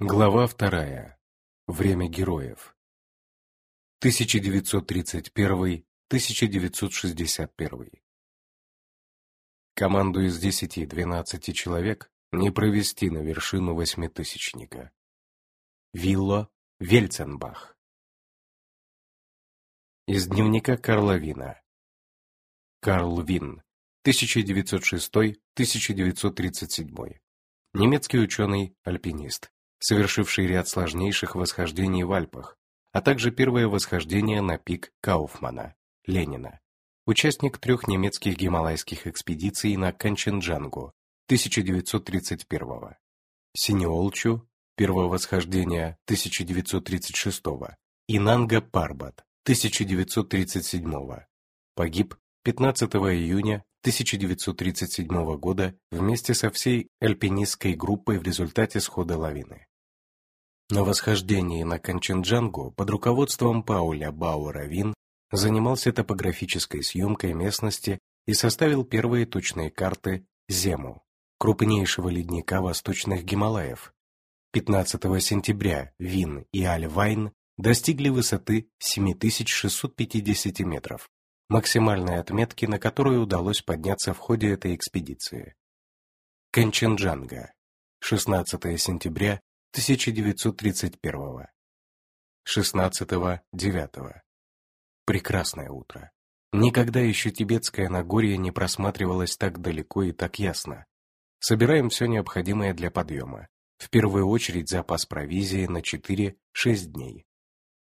Глава вторая. Время героев. 1931-1961. Команду из 10-12 человек не провести на вершину восьмитысячника. Вилло Вельценбах. Из дневника Карла Вина. Карл Вин, 1906-1937. Немецкий ученый-альпинист совершивший ряд сложнейших восхождений в Альпах, а также первое восхождение на пик Кауфмана, Ленина, участник трех немецких гималайских экспедиций на Канченджангу 1931 Синеолчу, первое восхождение 1936 и Нанга Парбат 1937 погиб 15 июня 1937 года вместе со всей альпинистской группой в результате схода лавины. На восхождении на Канченджангу под руководством Пауля Бауэра-Вин занимался топографической съемкой местности и составил первые точные карты Зему, крупнейшего ледника восточных Гималаев. 15 сентября Вин и Аль-Вайн достигли высоты 7650 метров, максимальной отметки, на которую удалось подняться в ходе этой экспедиции. Канченджанга. 16 сентября 1931. 16-9. Прекрасное утро. Никогда еще тибетское Нагорье не просматривалось так далеко и так ясно. Собираем все необходимое для подъема. В первую очередь запас провизии на 4-6 дней.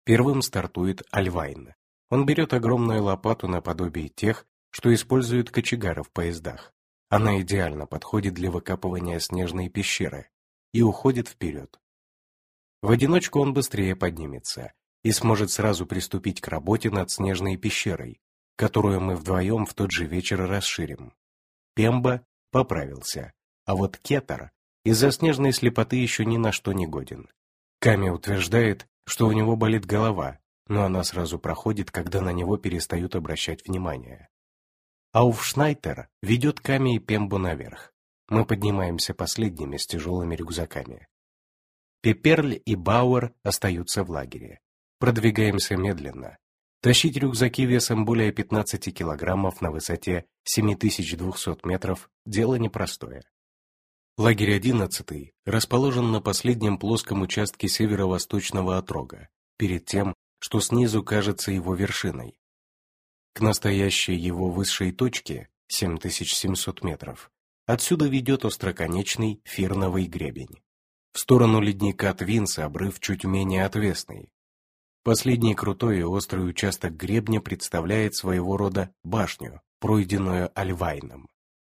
Первым стартует Альвайн. Он берет огромную лопату наподобие тех, что используют кочегары в поездах. Она идеально подходит для выкапывания снежной пещеры, и уходит вперед. В одиночку он быстрее поднимется и сможет сразу приступить к работе над снежной пещерой, которую мы вдвоем в тот же вечер расширим. Пемба поправился, а вот Кетар из-за снежной слепоты еще ни на что не годен. Ками утверждает, что у него болит голова, но она сразу проходит, когда на него перестают обращать внимание. Ауфшнайтер ведет Ками и Пембу наверх. Мы поднимаемся последними с тяжелыми рюкзаками. Пеперль и Бауэр остаются в лагере. Продвигаемся медленно. Тащить рюкзаки весом более 15 килограммов на высоте 7200 метров – дело непростое. Лагерь 11 расположен на последнем плоском участке северо-восточного отрога, перед тем, что снизу кажется его вершиной. К настоящей его высшей точке, 7700 метров, Отсюда ведет остроконечный фирновый гребень. В сторону ледника Твинса обрыв чуть менее отвесный. Последний крутой и острый участок гребня представляет своего рода башню, пройденную Альвайном.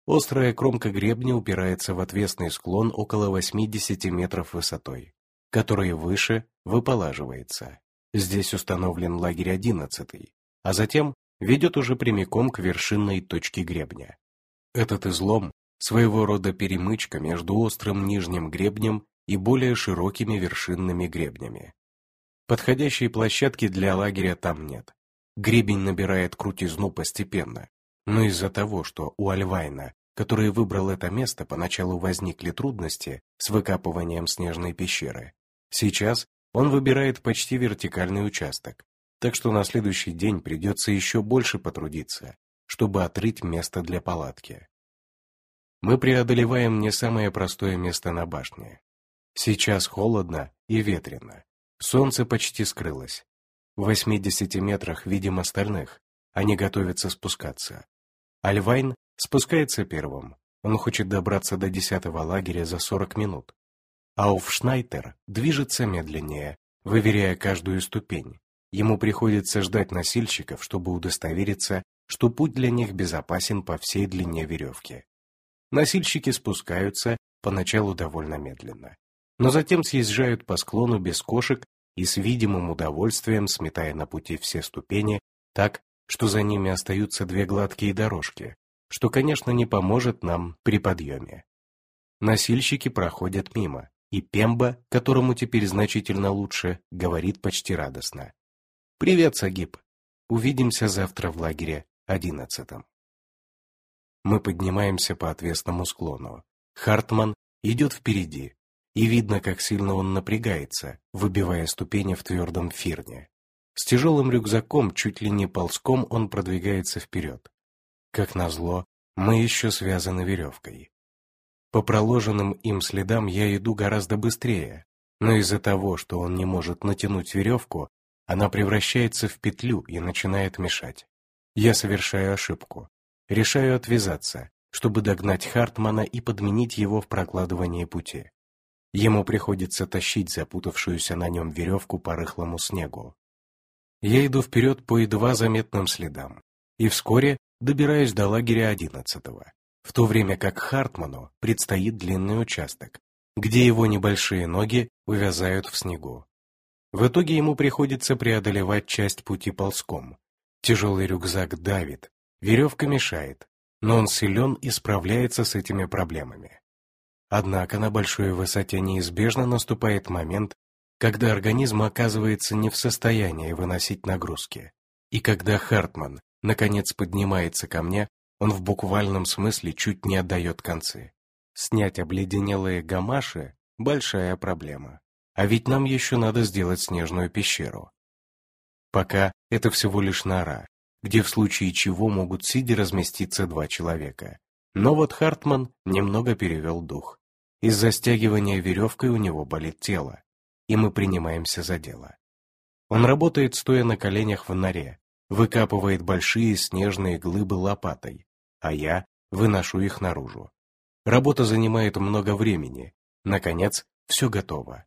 Острая кромка гребня упирается в отвесный склон около 80 метров высотой, который выше выполаживается. Здесь установлен лагерь 11, а затем ведет уже прямиком к вершинной точке гребня. Этот излом своего рода перемычка между острым нижним гребнем и более широкими вершинными гребнями. Подходящей площадки для лагеря там нет. Гребень набирает крутизну постепенно, но из-за того, что у Альвайна, который выбрал это место, поначалу возникли трудности с выкапыванием снежной пещеры, сейчас он выбирает почти вертикальный участок, так что на следующий день придется еще больше потрудиться, чтобы отрыть место для палатки мы преодолеваем не самое простое место на башне. Сейчас холодно и ветрено. Солнце почти скрылось. В 80 метрах видим остальных. Они готовятся спускаться. Альвайн спускается первым. Он хочет добраться до десятого лагеря за 40 минут. Ауфшнайтер движется медленнее, выверяя каждую ступень. Ему приходится ждать носильщиков, чтобы удостовериться, что путь для них безопасен по всей длине веревки. Носильщики спускаются, поначалу довольно медленно, но затем съезжают по склону без кошек и с видимым удовольствием сметая на пути все ступени так, что за ними остаются две гладкие дорожки, что, конечно, не поможет нам при подъеме. Носильщики проходят мимо, и Пемба, которому теперь значительно лучше, говорит почти радостно. «Привет, Сагиб! Увидимся завтра в лагере одиннадцатом». Мы поднимаемся по отвесному склону. Хартман идет впереди. и видно, как сильно он напрягается, выбивая ступени в твердом фирне. С тяжелым рюкзаком, чуть ли не ползком, он продвигается вперед. Как назло, мы еще связаны веревкой. По проложенным им следам я иду гораздо быстрее, но из-за того, что он не может натянуть веревку, она превращается в петлю и начинает мешать. Я совершаю ошибку. Решаю отвязаться, чтобы догнать Хартмана и подменить его в прокладывании пути. Ему приходится тащить запутавшуюся на нем веревку по рыхлому снегу. Я иду вперед по едва заметным следам, и вскоре добираюсь до лагеря одиннадцатого, в то время как Хартману предстоит длинный участок, где его небольшие ноги увязают в снегу. В итоге ему приходится преодолевать часть пути ползком. Тяжелый рюкзак давит, веревка мешает, но он силен и справляется с этими проблемами. Однако на большой высоте неизбежно наступает момент, когда организм оказывается не в состоянии выносить нагрузки. И когда Хартман наконец поднимается ко мне, он в буквальном смысле чуть не отдает концы. Снять обледенелые гамаши – большая проблема. А ведь нам еще надо сделать снежную пещеру. Пока это всего лишь нора, где в случае чего могут сидя разместиться два человека. Но вот Хартман немного перевел дух. Из-за стягивания веревкой у него болит тело, и мы принимаемся за дело. Он работает, стоя на коленях в норе, выкапывает большие снежные глыбы лопатой, а я выношу их наружу. Работа занимает много времени. Наконец, все готово.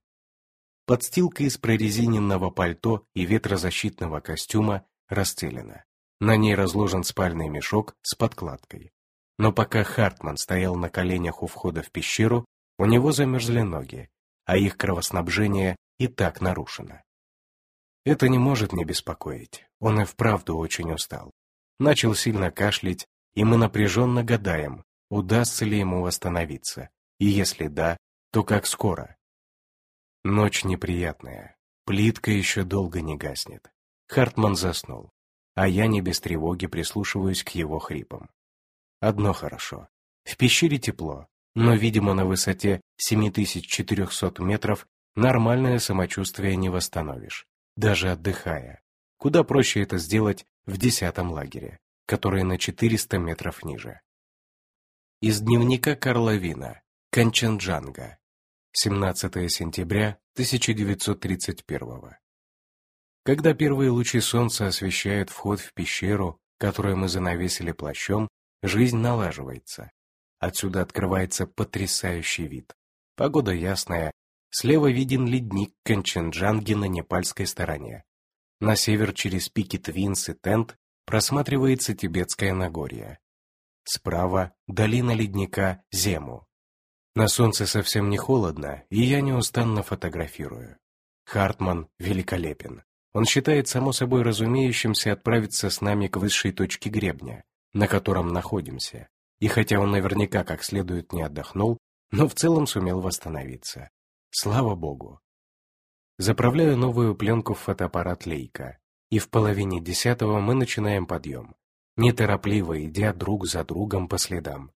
Подстилка из прорезиненного пальто и ветрозащитного костюма расстелена. На ней разложен спальный мешок с подкладкой. Но пока Хартман стоял на коленях у входа в пещеру, у него замерзли ноги, а их кровоснабжение и так нарушено. Это не может не беспокоить, он и вправду очень устал. Начал сильно кашлять, и мы напряженно гадаем, удастся ли ему восстановиться, и если да, то как скоро. Ночь неприятная, плитка еще долго не гаснет. Хартман заснул а я не без тревоги прислушиваюсь к его хрипам. Одно хорошо. В пещере тепло, но, видимо, на высоте 7400 метров нормальное самочувствие не восстановишь, даже отдыхая. Куда проще это сделать в десятом лагере, который на 400 метров ниже. Из дневника Карла Вина, Канчанджанга, 17 сентября 1931 когда первые лучи солнца освещают вход в пещеру, которую мы занавесили плащом, жизнь налаживается. Отсюда открывается потрясающий вид. Погода ясная, слева виден ледник Канченджанги на непальской стороне. На север через пики Твинс и Тент просматривается Тибетское Нагорье. Справа — долина ледника Зему. На солнце совсем не холодно, и я неустанно фотографирую. Хартман великолепен. Он считает само собой разумеющимся отправиться с нами к высшей точке гребня, на котором находимся, и хотя он наверняка как следует не отдохнул, но в целом сумел восстановиться. Слава Богу! Заправляю новую пленку в фотоаппарат Лейка, и в половине десятого мы начинаем подъем, неторопливо идя друг за другом по следам.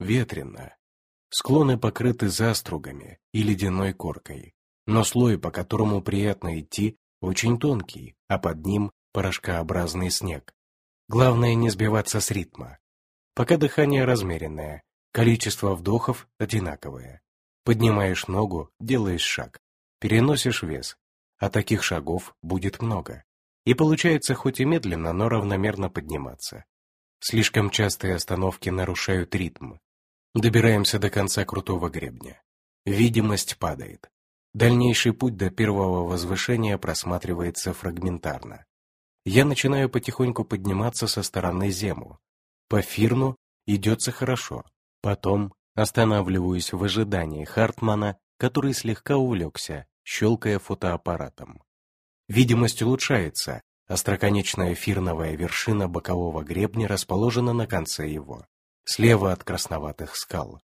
Ветрено. Склоны покрыты застругами и ледяной коркой, но слой, по которому приятно идти, очень тонкий, а под ним порошкообразный снег. Главное не сбиваться с ритма. Пока дыхание размеренное, количество вдохов одинаковое. Поднимаешь ногу, делаешь шаг, переносишь вес, а таких шагов будет много. И получается хоть и медленно, но равномерно подниматься. Слишком частые остановки нарушают ритм. Добираемся до конца крутого гребня. Видимость падает. Дальнейший путь до первого возвышения просматривается фрагментарно. Я начинаю потихоньку подниматься со стороны Зему. По Фирну идется хорошо. Потом останавливаюсь в ожидании Хартмана, который слегка увлекся, щелкая фотоаппаратом. Видимость улучшается, остроконечная фирновая вершина бокового гребня расположена на конце его, слева от красноватых скал.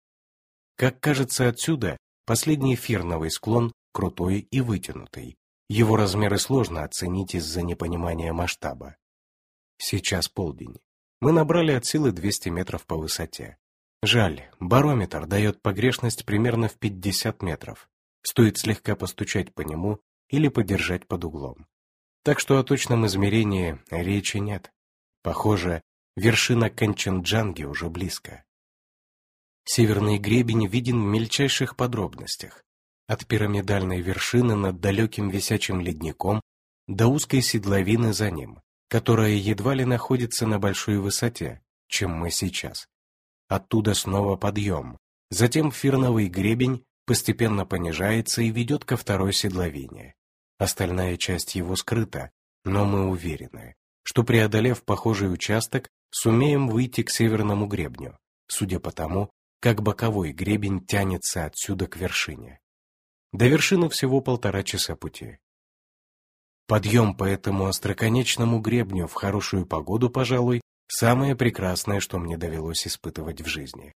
Как кажется отсюда, последний фирновый склон крутой и вытянутый. Его размеры сложно оценить из-за непонимания масштаба. Сейчас полдень. Мы набрали от силы 200 метров по высоте. Жаль, барометр дает погрешность примерно в 50 метров. Стоит слегка постучать по нему или подержать под углом. Так что о точном измерении речи нет. Похоже, вершина Канченджанги уже близко. Северный гребень виден в мельчайших подробностях. От пирамидальной вершины над далеким висячим ледником до узкой седловины за ним, которая едва ли находится на большой высоте, чем мы сейчас. Оттуда снова подъем, затем фирновый гребень постепенно понижается и ведет ко второй седловине. Остальная часть его скрыта, но мы уверены, что преодолев похожий участок, сумеем выйти к северному гребню, судя по тому, как боковой гребень тянется отсюда к вершине. До вершины всего полтора часа пути. Подъем по этому остроконечному гребню в хорошую погоду, пожалуй, самое прекрасное, что мне довелось испытывать в жизни.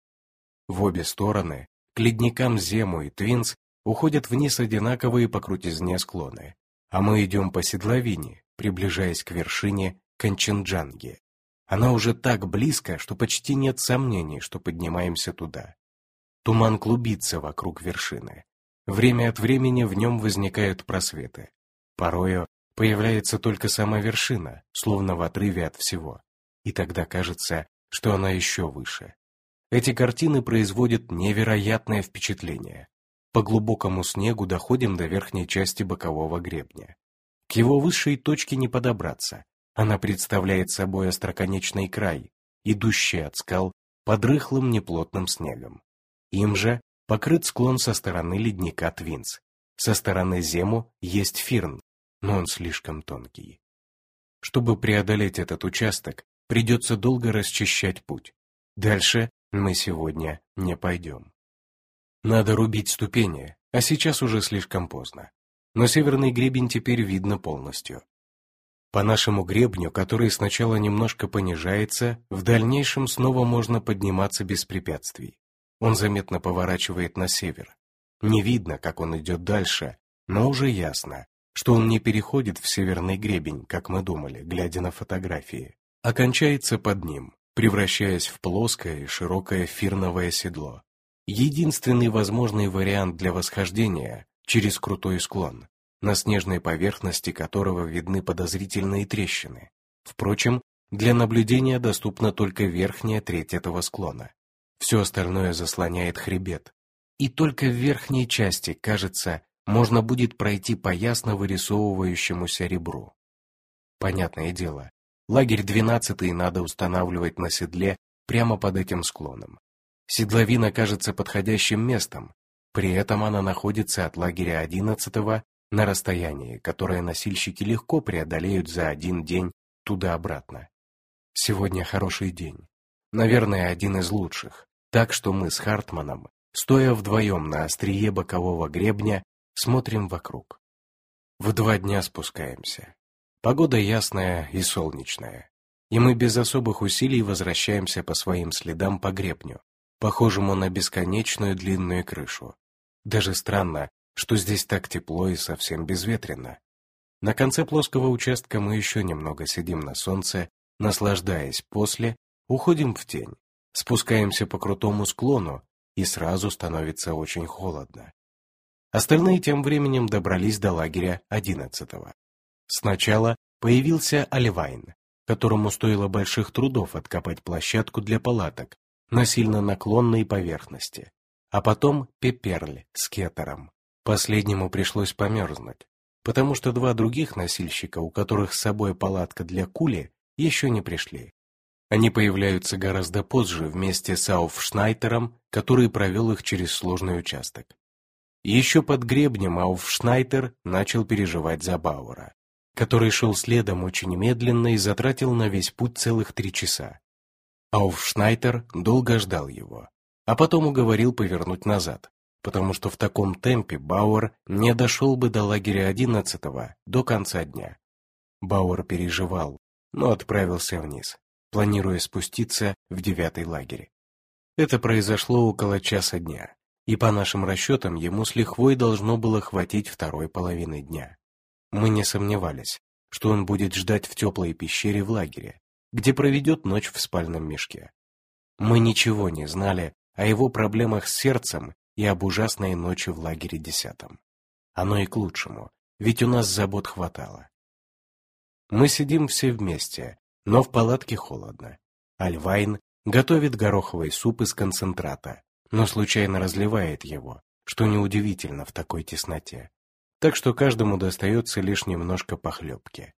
В обе стороны, к ледникам Зему и Твинс, уходят вниз одинаковые по крутизне склоны, а мы идем по седловине, приближаясь к вершине Канченджанги. Она уже так близко, что почти нет сомнений, что поднимаемся туда. Туман клубится вокруг вершины. Время от времени в нем возникают просветы. Порою появляется только сама вершина, словно в отрыве от всего. И тогда кажется, что она еще выше. Эти картины производят невероятное впечатление. По глубокому снегу доходим до верхней части бокового гребня. К его высшей точке не подобраться. Она представляет собой остроконечный край, идущий от скал под рыхлым неплотным снегом. Им же покрыт склон со стороны ледника Твинс. Со стороны Зему есть Фирн, но он слишком тонкий. Чтобы преодолеть этот участок, придется долго расчищать путь. Дальше мы сегодня не пойдем. Надо рубить ступени, а сейчас уже слишком поздно. Но северный гребень теперь видно полностью. По нашему гребню, который сначала немножко понижается, в дальнейшем снова можно подниматься без препятствий. Он заметно поворачивает на север. Не видно, как он идет дальше, но уже ясно, что он не переходит в северный гребень, как мы думали, глядя на фотографии, а кончается под ним, превращаясь в плоское и широкое фирновое седло. Единственный возможный вариант для восхождения через крутой склон, на снежной поверхности которого видны подозрительные трещины. Впрочем, для наблюдения доступна только верхняя треть этого склона. Все остальное заслоняет хребет. И только в верхней части, кажется, можно будет пройти по ясно вырисовывающемуся ребру. Понятное дело, лагерь двенадцатый надо устанавливать на седле прямо под этим склоном. Седловина кажется подходящим местом, при этом она находится от лагеря одиннадцатого на расстоянии, которое носильщики легко преодолеют за один день туда-обратно. Сегодня хороший день. Наверное, один из лучших. Так что мы с Хартманом, стоя вдвоем на острие бокового гребня, смотрим вокруг. В два дня спускаемся. Погода ясная и солнечная. И мы без особых усилий возвращаемся по своим следам по гребню, похожему на бесконечную длинную крышу. Даже странно, что здесь так тепло и совсем безветренно. На конце плоского участка мы еще немного сидим на солнце, наслаждаясь после, уходим в тень, спускаемся по крутому склону, и сразу становится очень холодно. Остальные тем временем добрались до лагеря одиннадцатого. Сначала появился Оливайн, которому стоило больших трудов откопать площадку для палаток на сильно наклонной поверхности, а потом Пеперль с Кетером. Последнему пришлось померзнуть, потому что два других носильщика, у которых с собой палатка для кули, еще не пришли. Они появляются гораздо позже вместе с Ауфшнайтером, который провел их через сложный участок. Еще под гребнем Ауфшнайтер начал переживать за Бауэра, который шел следом очень медленно и затратил на весь путь целых три часа. Ауфшнайтер долго ждал его, а потом уговорил повернуть назад, потому что в таком темпе Бауэр не дошел бы до лагеря одиннадцатого до конца дня. Бауэр переживал, но отправился вниз планируя спуститься в девятый лагерь. Это произошло около часа дня, и по нашим расчетам ему с лихвой должно было хватить второй половины дня. Мы не сомневались, что он будет ждать в теплой пещере в лагере, где проведет ночь в спальном мешке. Мы ничего не знали о его проблемах с сердцем и об ужасной ночи в лагере десятом. Оно и к лучшему, ведь у нас забот хватало. Мы сидим все вместе, но в палатке холодно. Альвайн готовит гороховый суп из концентрата, но случайно разливает его, что неудивительно в такой тесноте. Так что каждому достается лишь немножко похлебки.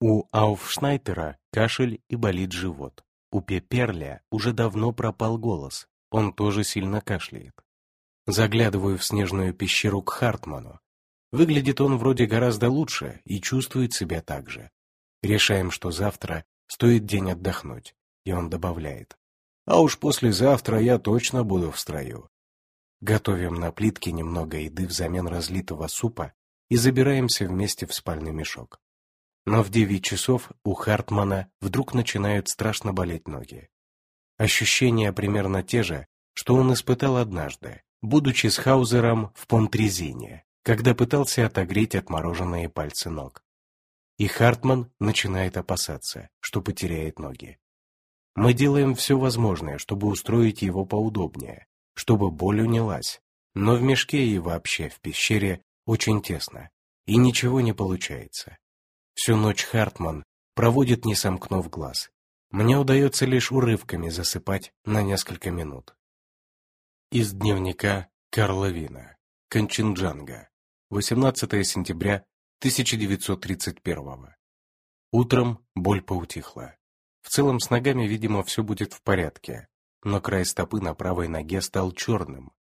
У Ауфшнайтера кашель и болит живот. У Пеперля уже давно пропал голос, он тоже сильно кашляет. Заглядываю в снежную пещеру к Хартману. Выглядит он вроде гораздо лучше и чувствует себя так же. Решаем, что завтра стоит день отдохнуть, и он добавляет. А уж послезавтра я точно буду в строю. Готовим на плитке немного еды взамен разлитого супа и забираемся вместе в спальный мешок. Но в девять часов у Хартмана вдруг начинают страшно болеть ноги. Ощущения примерно те же, что он испытал однажды, будучи с Хаузером в Понтрезине, когда пытался отогреть отмороженные пальцы ног. И Хартман начинает опасаться, что потеряет ноги. Мы делаем все возможное, чтобы устроить его поудобнее, чтобы боль унялась, но в мешке и вообще в пещере очень тесно, и ничего не получается. Всю ночь Хартман проводит не сомкнув глаз. Мне удается лишь урывками засыпать на несколько минут. Из дневника Карла Вина. Кончинджанга. 18 сентября 1931. Утром боль поутихла. В целом с ногами, видимо, все будет в порядке, но край стопы на правой ноге стал черным.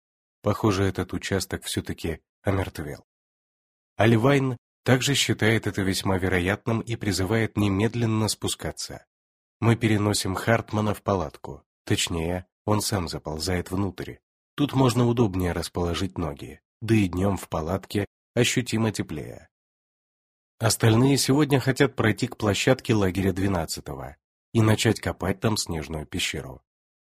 Похоже, этот участок все-таки омертвел. Альвайн также считает это весьма вероятным и призывает немедленно спускаться. Мы переносим Хартмана в палатку, точнее, он сам заползает внутрь, Тут можно удобнее расположить ноги, да и днем в палатке ощутимо теплее. Остальные сегодня хотят пройти к площадке лагеря 12-го и начать копать там снежную пещеру.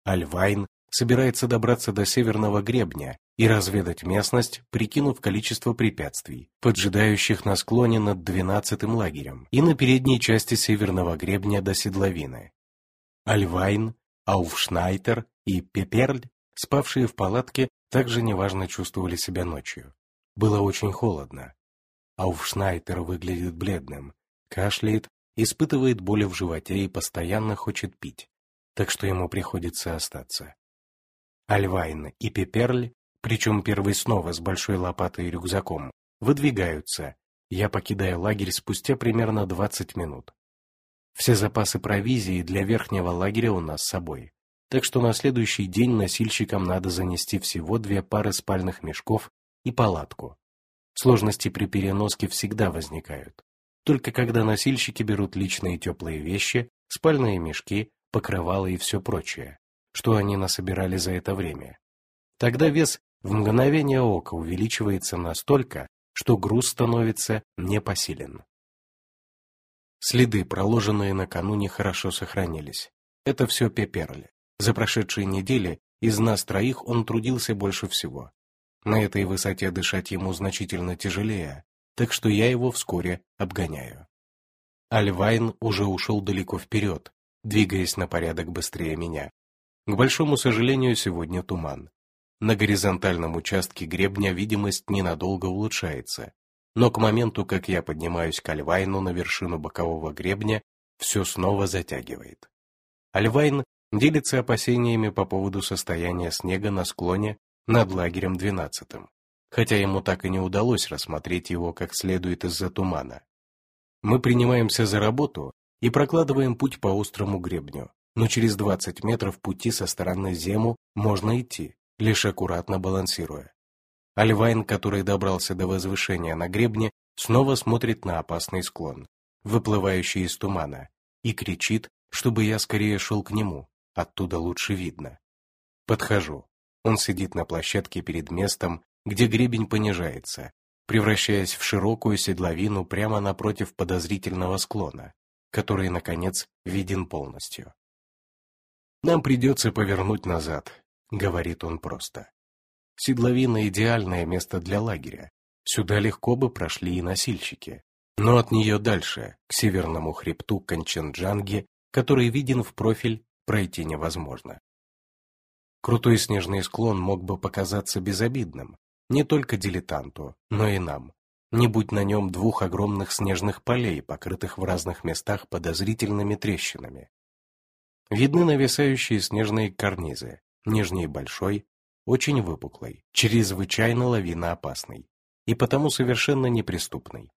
Альвайн собирается добраться до северного гребня и разведать местность, прикинув количество препятствий, поджидающих на склоне над 12-м лагерем и на передней части северного гребня до седловины. Альвайн, Ауфшнайтер и Пеперль Спавшие в палатке также неважно чувствовали себя ночью. Было очень холодно. Ауфшнайтер выглядит бледным, кашляет, испытывает боли в животе и постоянно хочет пить, так что ему приходится остаться. Альвайн и Пеперль, причем первый снова с большой лопатой и рюкзаком, выдвигаются. Я покидаю лагерь спустя примерно 20 минут. Все запасы провизии для верхнего лагеря у нас с собой так что на следующий день носильщикам надо занести всего две пары спальных мешков и палатку. Сложности при переноске всегда возникают. Только когда носильщики берут личные теплые вещи, спальные мешки, покрывала и все прочее, что они насобирали за это время. Тогда вес в мгновение ока увеличивается настолько, что груз становится непосилен. Следы, проложенные накануне, хорошо сохранились. Это все пеперли. За прошедшие недели из нас троих он трудился больше всего. На этой высоте дышать ему значительно тяжелее, так что я его вскоре обгоняю. Альвайн уже ушел далеко вперед, двигаясь на порядок быстрее меня. К большому сожалению, сегодня туман. На горизонтальном участке гребня видимость ненадолго улучшается, но к моменту, как я поднимаюсь к Альвайну на вершину бокового гребня, все снова затягивает. Альвайн делится опасениями по поводу состояния снега на склоне над лагерем 12 хотя ему так и не удалось рассмотреть его как следует из-за тумана. Мы принимаемся за работу и прокладываем путь по острому гребню, но через 20 метров пути со стороны Зему можно идти, лишь аккуратно балансируя. Альвайн, который добрался до возвышения на гребне, снова смотрит на опасный склон, выплывающий из тумана, и кричит, чтобы я скорее шел к нему, Оттуда лучше видно. Подхожу. Он сидит на площадке перед местом, где гребень понижается, превращаясь в широкую седловину прямо напротив подозрительного склона, который, наконец, виден полностью. «Нам придется повернуть назад», — говорит он просто. «Седловина — идеальное место для лагеря. Сюда легко бы прошли и носильщики. Но от нее дальше, к северному хребту Канченджанги, который виден в профиль пройти невозможно. Крутой снежный склон мог бы показаться безобидным, не только дилетанту, но и нам. Не будь на нем двух огромных снежных полей, покрытых в разных местах подозрительными трещинами. Видны нависающие снежные карнизы, нижний большой, очень выпуклый, чрезвычайно лавиноопасный и потому совершенно неприступный.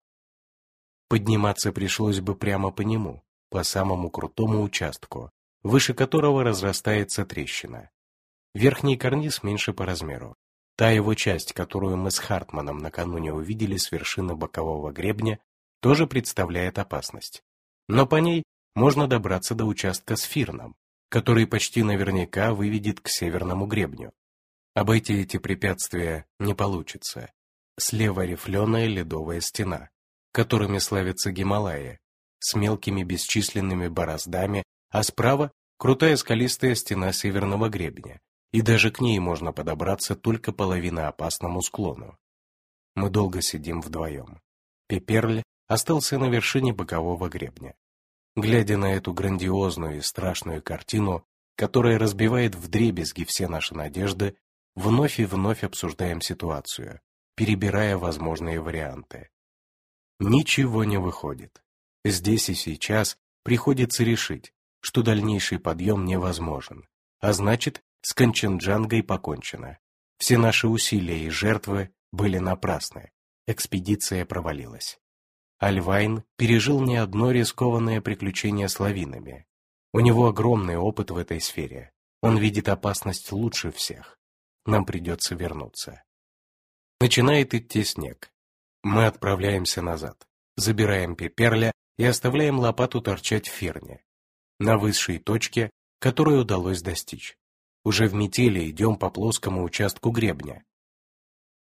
Подниматься пришлось бы прямо по нему, по самому крутому участку, выше которого разрастается трещина. Верхний карниз меньше по размеру. Та его часть, которую мы с Хартманом накануне увидели с вершины бокового гребня, тоже представляет опасность. Но по ней можно добраться до участка с Фирном, который почти наверняка выведет к северному гребню. Обойти эти препятствия не получится. Слева рифленая ледовая стена, которыми славятся Гималаи, с мелкими бесчисленными бороздами, а справа крутая скалистая стена северного гребня, и даже к ней можно подобраться только половина опасному склону. Мы долго сидим вдвоем. Пеперль остался на вершине бокового гребня. Глядя на эту грандиозную и страшную картину, которая разбивает вдребезги все наши надежды, вновь и вновь обсуждаем ситуацию, перебирая возможные варианты. Ничего не выходит. Здесь и сейчас приходится решить, что дальнейший подъем невозможен, а значит, с Канченджангой покончено. Все наши усилия и жертвы были напрасны. Экспедиция провалилась. Альвайн пережил не одно рискованное приключение с лавинами. У него огромный опыт в этой сфере. Он видит опасность лучше всех. Нам придется вернуться. Начинает идти снег. Мы отправляемся назад, забираем пеперля и оставляем лопату торчать в ферне, на высшей точке, которую удалось достичь. Уже в метели идем по плоскому участку гребня.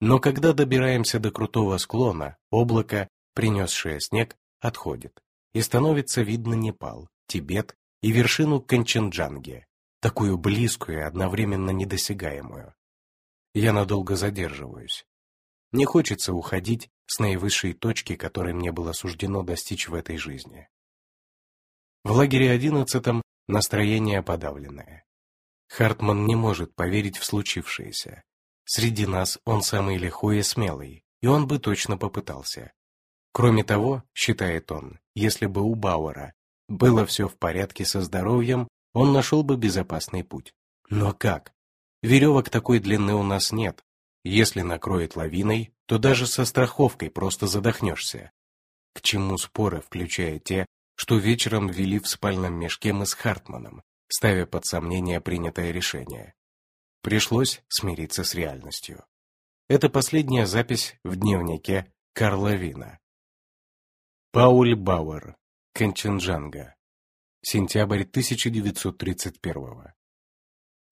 Но когда добираемся до крутого склона, облако, принесшее снег, отходит, и становится видно Непал, Тибет и вершину Канченджанги, такую близкую и одновременно недосягаемую. Я надолго задерживаюсь. Не хочется уходить с наивысшей точки, которой мне было суждено достичь в этой жизни. В лагере одиннадцатом настроение подавленное. Хартман не может поверить в случившееся. Среди нас он самый лихой и смелый, и он бы точно попытался. Кроме того, считает он, если бы у Бауэра было все в порядке со здоровьем, он нашел бы безопасный путь. Но как? Веревок такой длины у нас нет, если накроет лавиной, то даже со страховкой просто задохнешься. К чему споры, включая те, что вечером вели в спальном мешке мы с Хартманом, ставя под сомнение принятое решение. Пришлось смириться с реальностью. Это последняя запись в дневнике Карла Вина. Пауль Бауэр, Канченджанга. Сентябрь 1931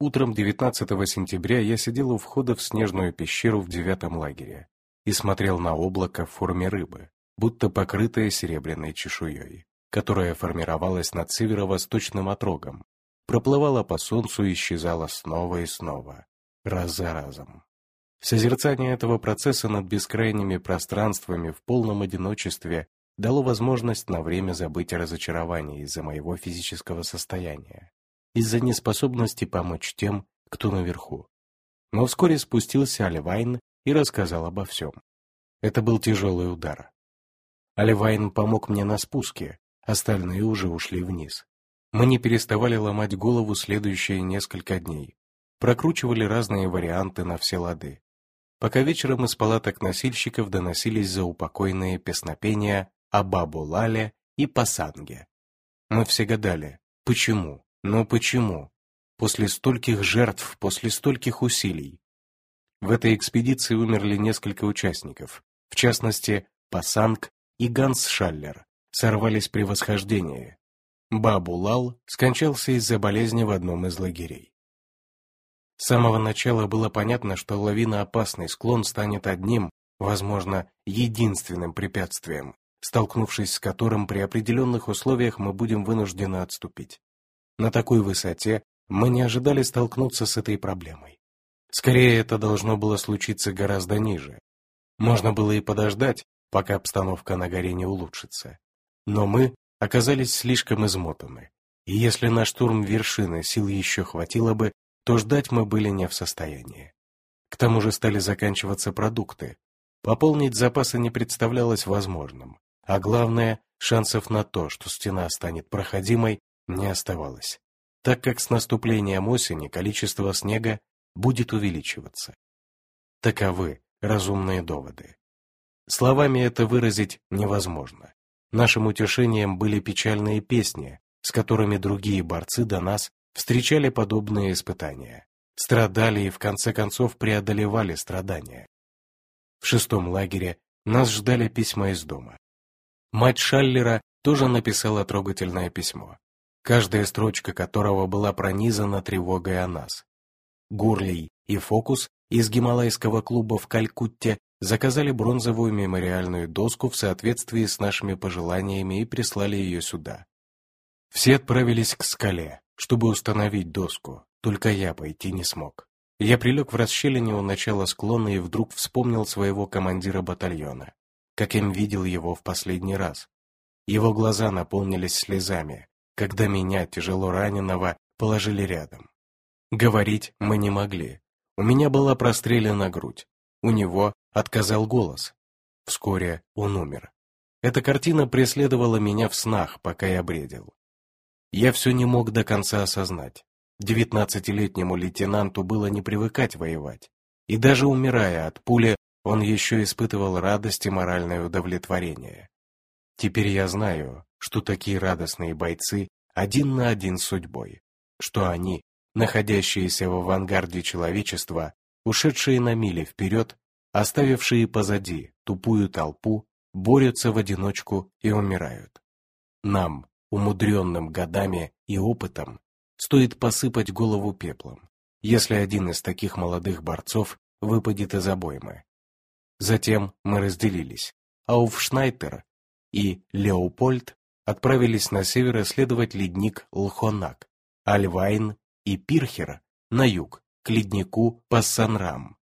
Утром 19 сентября я сидел у входа в снежную пещеру в девятом лагере и смотрел на облако в форме рыбы, будто покрытое серебряной чешуей, которая формировалась над северо-восточным отрогом, проплывала по солнцу и исчезала снова и снова, раз за разом. Созерцание этого процесса над бескрайними пространствами в полном одиночестве дало возможность на время забыть о разочаровании из-за моего физического состояния из-за неспособности помочь тем, кто наверху. Но вскоре спустился Оливайн и рассказал обо всем. Это был тяжелый удар. Оливайн помог мне на спуске, остальные уже ушли вниз. Мы не переставали ломать голову следующие несколько дней, прокручивали разные варианты на все лады. Пока вечером из палаток носильщиков доносились заупокойные песнопения о Бабу Лале и Пасанге. Мы все гадали, почему, но почему? После стольких жертв, после стольких усилий. В этой экспедиции умерли несколько участников, в частности, Пасанг и Ганс Шаллер, сорвались при восхождении. Бабу Лал скончался из-за болезни в одном из лагерей. С самого начала было понятно, что лавиноопасный склон станет одним, возможно, единственным препятствием, столкнувшись с которым при определенных условиях мы будем вынуждены отступить. На такой высоте мы не ожидали столкнуться с этой проблемой. Скорее, это должно было случиться гораздо ниже. Можно было и подождать, пока обстановка на горе не улучшится. Но мы оказались слишком измотаны, и если на штурм вершины сил еще хватило бы, то ждать мы были не в состоянии. К тому же стали заканчиваться продукты. Пополнить запасы не представлялось возможным. А главное, шансов на то, что стена станет проходимой, не оставалось, так как с наступлением осени количество снега будет увеличиваться. Таковы разумные доводы. Словами это выразить невозможно. Нашим утешением были печальные песни, с которыми другие борцы до нас встречали подобные испытания, страдали и в конце концов преодолевали страдания. В шестом лагере нас ждали письма из дома. Мать Шаллера тоже написала трогательное письмо, каждая строчка которого была пронизана тревогой о нас. Гурлей и Фокус из Гималайского клуба в Калькутте заказали бронзовую мемориальную доску в соответствии с нашими пожеланиями и прислали ее сюда. Все отправились к скале, чтобы установить доску, только я пойти не смог. Я прилег в расщелине у начала склона и вдруг вспомнил своего командира батальона, как им видел его в последний раз. Его глаза наполнились слезами, когда меня, тяжело раненого, положили рядом. Говорить мы не могли. У меня была прострелена грудь. У него отказал голос. Вскоре он умер. Эта картина преследовала меня в снах, пока я бредил. Я все не мог до конца осознать. Девятнадцатилетнему лейтенанту было не привыкать воевать. И даже умирая от пули, он еще испытывал радость и моральное удовлетворение. Теперь я знаю, что такие радостные бойцы один на один с судьбой, что они, находящиеся в авангарде человечества, ушедшие на мили вперед, оставившие позади тупую толпу, борются в одиночку и умирают. Нам, умудренным годами и опытом, стоит посыпать голову пеплом, если один из таких молодых борцов выпадет из обоймы. Затем мы разделились. Ауфшнайтер и Леопольд отправились на север исследовать ледник Лхонак, Альвайн и Пирхер на юг, к леднику Пассанрам.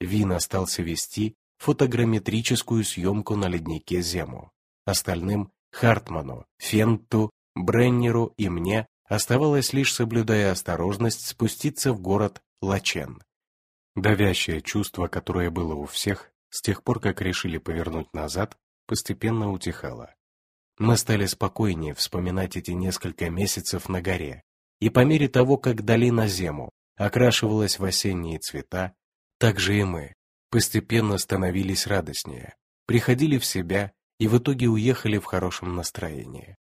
Вин остался вести фотограмметрическую съемку на леднике Зему. Остальным Хартману, Фенту, Бреннеру и мне оставалось лишь, соблюдая осторожность, спуститься в город Лачен. Давящее чувство, которое было у всех, с тех пор, как решили повернуть назад, постепенно утихало. Мы стали спокойнее вспоминать эти несколько месяцев на горе, и по мере того, как долина Зему окрашивалась в осенние цвета, так же и мы постепенно становились радостнее, приходили в себя и в итоге уехали в хорошем настроении.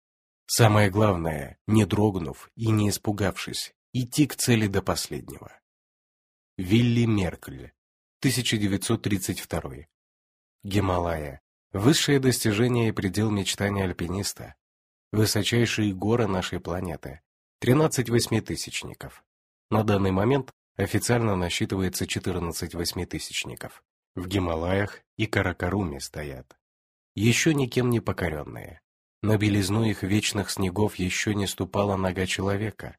Самое главное, не дрогнув и не испугавшись, идти к цели до последнего. Вилли Меркль, 1932. Гималая. Высшее достижение и предел мечтания альпиниста. Высочайшие горы нашей планеты. 13 восьмитысячников. На данный момент официально насчитывается 14 восьмитысячников. В Гималаях и Каракаруме стоят еще никем не покоренные. На белизну их вечных снегов еще не ступала нога человека.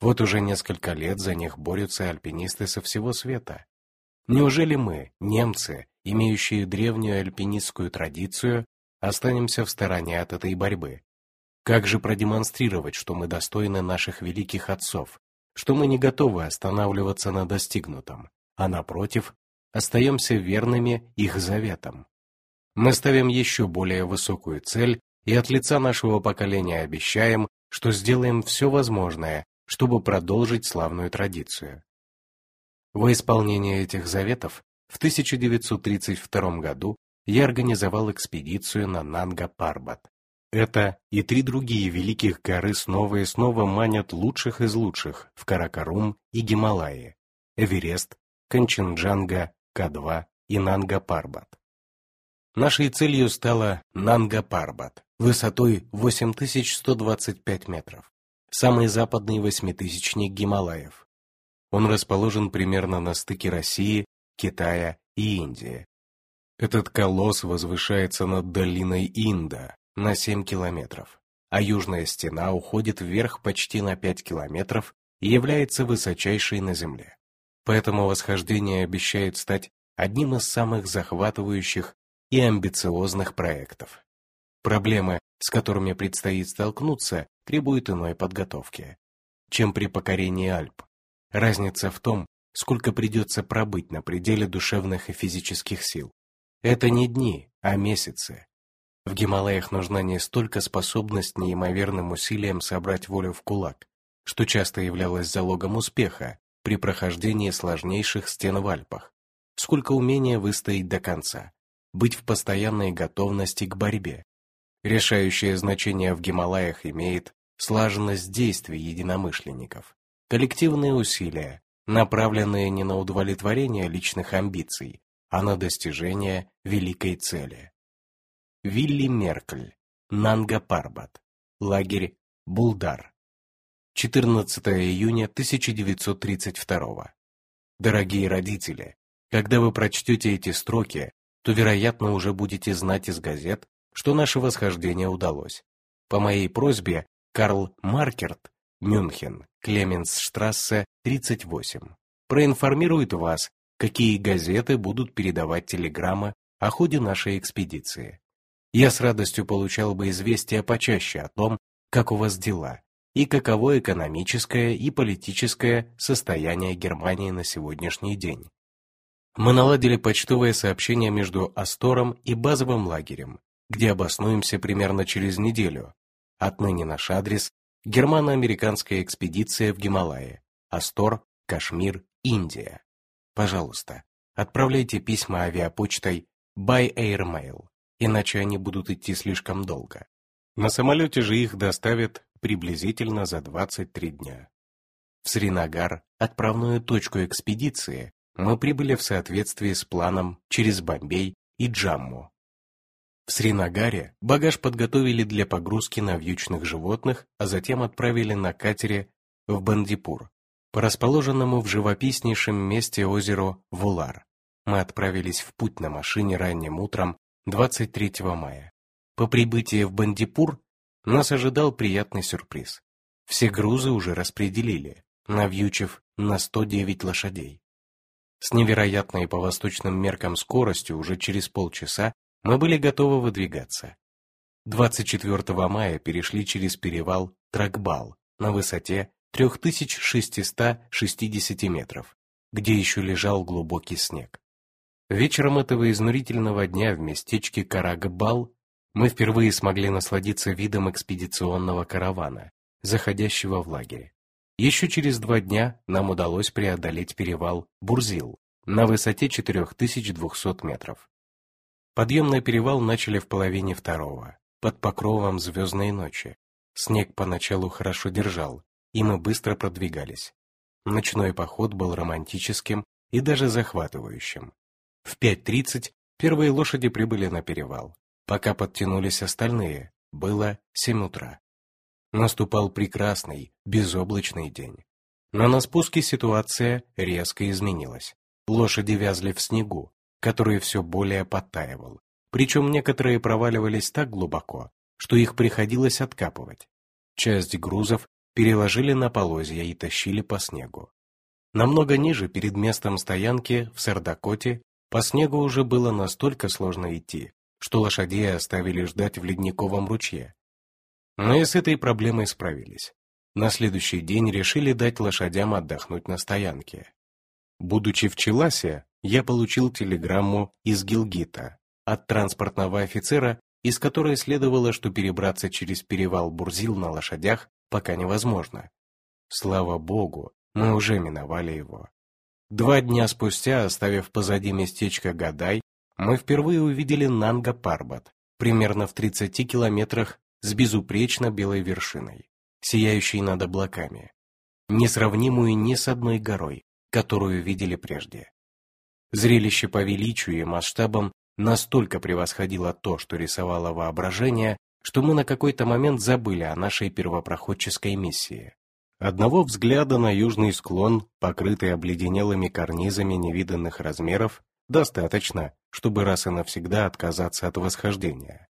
Вот уже несколько лет за них борются альпинисты со всего света. Неужели мы, немцы, имеющие древнюю альпинистскую традицию, останемся в стороне от этой борьбы? Как же продемонстрировать, что мы достойны наших великих отцов, что мы не готовы останавливаться на достигнутом, а напротив, остаемся верными их заветам? Мы ставим еще более высокую цель и от лица нашего поколения обещаем, что сделаем все возможное, чтобы продолжить славную традицию. Во исполнение этих заветов в 1932 году я организовал экспедицию на Нанга-Парбат. Это и три другие великих горы снова и снова манят лучших из лучших в Каракарум и Гималайи, Эверест, Канченджанга, К2 и Нанга-Парбат. Нашей целью стала Нанга-Парбат, высотой 8125 метров, самый западный восьмитысячник Гималаев. Он расположен примерно на стыке России, Китая и Индии. Этот колосс возвышается над долиной Инда на 7 километров, а южная стена уходит вверх почти на 5 километров и является высочайшей на Земле. Поэтому восхождение обещает стать одним из самых захватывающих и амбициозных проектов. Проблемы, с которыми предстоит столкнуться, требуют иной подготовки, чем при покорении Альп. Разница в том, сколько придется пробыть на пределе душевных и физических сил. Это не дни, а месяцы. В Гималаях нужна не столько способность неимоверным усилием собрать волю в кулак, что часто являлось залогом успеха при прохождении сложнейших стен в Альпах, сколько умения выстоять до конца, быть в постоянной готовности к борьбе. Решающее значение в Гималаях имеет слаженность действий единомышленников, коллективные усилия, направленные не на удовлетворение личных амбиций, а на достижение великой цели. Вилли Меркль, Нанга Парбат, лагерь Булдар. 14 июня 1932. Дорогие родители, когда вы прочтете эти строки, то, вероятно, уже будете знать из газет, что наше восхождение удалось. По моей просьбе Карл Маркерт, Мюнхен, Клеменсштрассе, 38, проинформирует вас, какие газеты будут передавать телеграммы о ходе нашей экспедиции. Я с радостью получал бы известия почаще о том, как у вас дела, и каково экономическое и политическое состояние Германии на сегодняшний день. Мы наладили почтовое сообщение между Астором и базовым лагерем, где обоснуемся примерно через неделю. Отныне наш адрес – германо-американская экспедиция в Гималае, Астор, Кашмир, Индия. Пожалуйста, отправляйте письма авиапочтой by Airmail, иначе они будут идти слишком долго. На самолете же их доставят приблизительно за 23 дня. В Сринагар, отправную точку экспедиции, мы прибыли в соответствии с планом через Бомбей и Джамму. В Сринагаре багаж подготовили для погрузки на вьючных животных, а затем отправили на катере в Бандипур, по расположенному в живописнейшем месте озеру Вулар. Мы отправились в путь на машине ранним утром 23 мая. По прибытии в Бандипур нас ожидал приятный сюрприз. Все грузы уже распределили, навьючив на 109 лошадей. С невероятной по восточным меркам скоростью уже через полчаса мы были готовы выдвигаться. 24 мая перешли через перевал Тракбал на высоте 3660 метров, где еще лежал глубокий снег. Вечером этого изнурительного дня в местечке Карагбал мы впервые смогли насладиться видом экспедиционного каравана, заходящего в лагерь. Еще через два дня нам удалось преодолеть перевал Бурзил на высоте 4200 метров. Подъем на перевал начали в половине второго, под покровом звездной ночи. Снег поначалу хорошо держал, и мы быстро продвигались. Ночной поход был романтическим и даже захватывающим. В 5.30 первые лошади прибыли на перевал. Пока подтянулись остальные, было 7 утра. Наступал прекрасный, безоблачный день. Но на спуске ситуация резко изменилась. Лошади вязли в снегу, который все более подтаивал. Причем некоторые проваливались так глубоко, что их приходилось откапывать. Часть грузов переложили на полозья и тащили по снегу. Намного ниже, перед местом стоянки, в Сардакоте, по снегу уже было настолько сложно идти, что лошадей оставили ждать в ледниковом ручье. Мы с этой проблемой справились. На следующий день решили дать лошадям отдохнуть на стоянке. Будучи в Челасе, я получил телеграмму из Гилгита от транспортного офицера, из которой следовало, что перебраться через перевал Бурзил на лошадях пока невозможно. Слава богу, мы уже миновали его. Два дня спустя, оставив позади местечко Гадай, мы впервые увидели Нанга-Парбат, примерно в 30 километрах с безупречно белой вершиной, сияющей над облаками, несравнимую ни с одной горой, которую видели прежде. Зрелище по величию и масштабам настолько превосходило то, что рисовало воображение, что мы на какой-то момент забыли о нашей первопроходческой миссии. Одного взгляда на южный склон, покрытый обледенелыми карнизами невиданных размеров, достаточно, чтобы раз и навсегда отказаться от восхождения.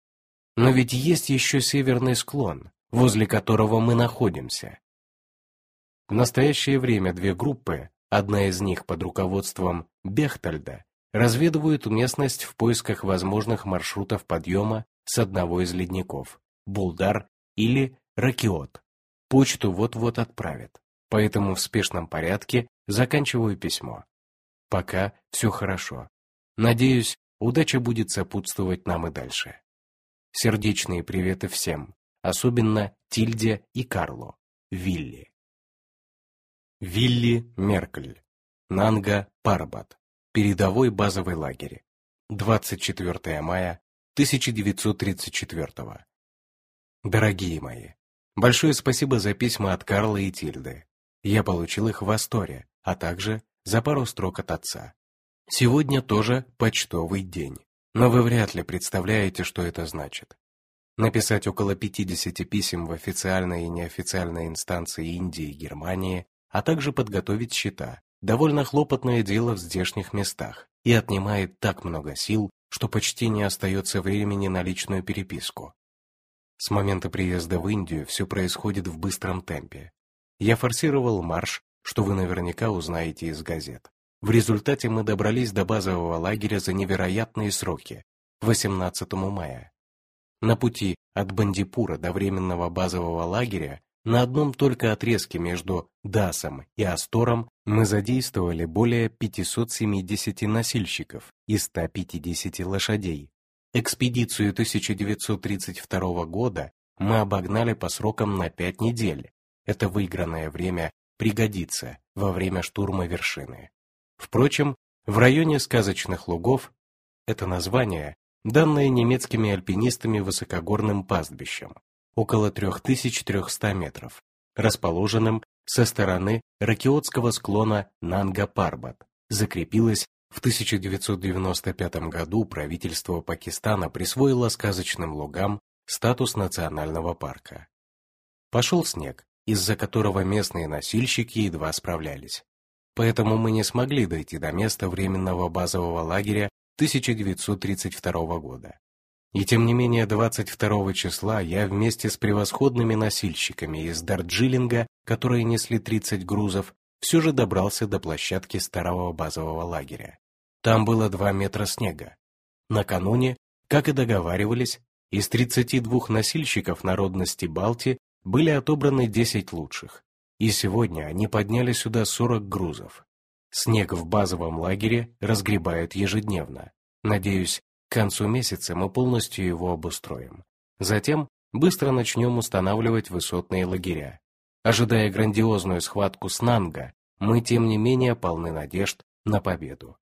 Но ведь есть еще северный склон, возле которого мы находимся. В настоящее время две группы, Одна из них под руководством Бехтальда разведывает местность в поисках возможных маршрутов подъема с одного из ледников – Булдар или Ракиот. Почту вот-вот отправят, поэтому в спешном порядке заканчиваю письмо. Пока все хорошо. Надеюсь, удача будет сопутствовать нам и дальше. Сердечные приветы всем, особенно Тильде и Карлу, Вилли. Вилли Меркль, Нанга Парбат, передовой базовый лагерь. 24 мая 1934 Дорогие мои, большое спасибо за письма от Карла и Тильды. Я получил их в Асторе, а также за пару строк от отца. Сегодня тоже почтовый день, но вы вряд ли представляете, что это значит. Написать около 50 писем в официальной и неофициальной инстанции Индии и Германии, а также подготовить счета – довольно хлопотное дело в здешних местах и отнимает так много сил, что почти не остается времени на личную переписку. С момента приезда в Индию все происходит в быстром темпе. Я форсировал марш, что вы наверняка узнаете из газет. В результате мы добрались до базового лагеря за невероятные сроки – 18 мая. На пути от Бандипура до временного базового лагеря на одном только отрезке между Дасом и Астором мы задействовали более 570 носильщиков и 150 лошадей. Экспедицию 1932 года мы обогнали по срокам на 5 недель. Это выигранное время пригодится во время штурма вершины. Впрочем, в районе сказочных лугов это название, данное немецкими альпинистами высокогорным пастбищем, около 3300 метров, расположенным со стороны Ракиотского склона Нанга-Парбат, закрепилось в 1995 году правительство Пакистана присвоило сказочным лугам статус национального парка. Пошел снег, из-за которого местные носильщики едва справлялись. Поэтому мы не смогли дойти до места временного базового лагеря 1932 года. И тем не менее 22 числа я вместе с превосходными носильщиками из Дарджилинга, которые несли 30 грузов, все же добрался до площадки старого базового лагеря. Там было 2 метра снега. Накануне, как и договаривались, из 32 носильщиков народности Балти были отобраны 10 лучших, и сегодня они подняли сюда 40 грузов. Снег в базовом лагере разгребают ежедневно. Надеюсь, к концу месяца мы полностью его обустроим. Затем быстро начнем устанавливать высотные лагеря. Ожидая грандиозную схватку с Нанга, мы, тем не менее, полны надежд на победу.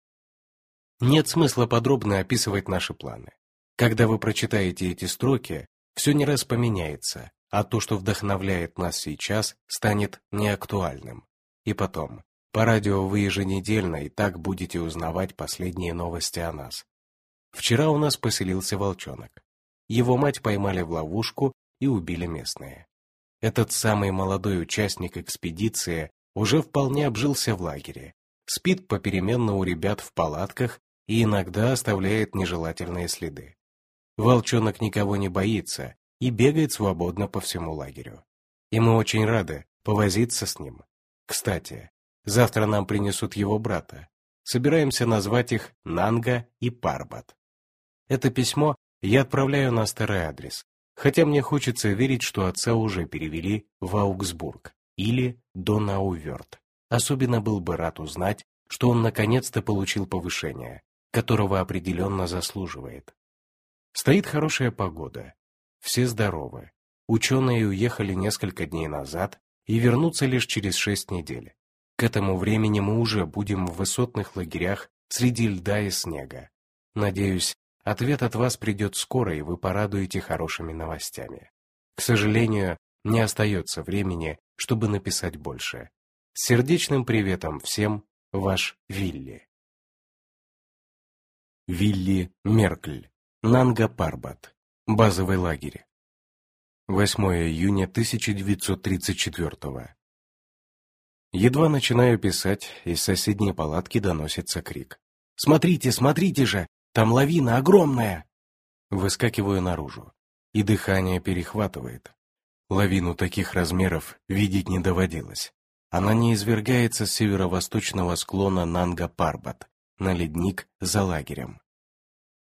Нет смысла подробно описывать наши планы. Когда вы прочитаете эти строки, все не раз поменяется, а то, что вдохновляет нас сейчас, станет неактуальным. И потом, по радио вы еженедельно и так будете узнавать последние новости о нас. Вчера у нас поселился волчонок. Его мать поймали в ловушку и убили местные. Этот самый молодой участник экспедиции уже вполне обжился в лагере, спит попеременно у ребят в палатках и иногда оставляет нежелательные следы. Волчонок никого не боится и бегает свободно по всему лагерю. И мы очень рады повозиться с ним. Кстати, завтра нам принесут его брата. Собираемся назвать их Нанга и Парбат. Это письмо я отправляю на старый адрес, хотя мне хочется верить, что отца уже перевели в Аугсбург или Донауверт. Особенно был бы рад узнать, что он наконец-то получил повышение, которого определенно заслуживает. Стоит хорошая погода, все здоровы. Ученые уехали несколько дней назад и вернутся лишь через шесть недель. К этому времени мы уже будем в высотных лагерях среди льда и снега. Надеюсь, Ответ от вас придет скоро, и вы порадуете хорошими новостями. К сожалению, не остается времени, чтобы написать больше. Сердечным приветом всем, ваш Вилли. Вилли Меркль, Нанга Парбат, базовый лагерь. 8 июня 1934 Едва начинаю писать, из соседней палатки доносится крик. «Смотрите, смотрите же! Там лавина огромная!» Выскакиваю наружу, и дыхание перехватывает. Лавину таких размеров видеть не доводилось. Она не извергается с северо-восточного склона Нанга-Парбат на ледник за лагерем.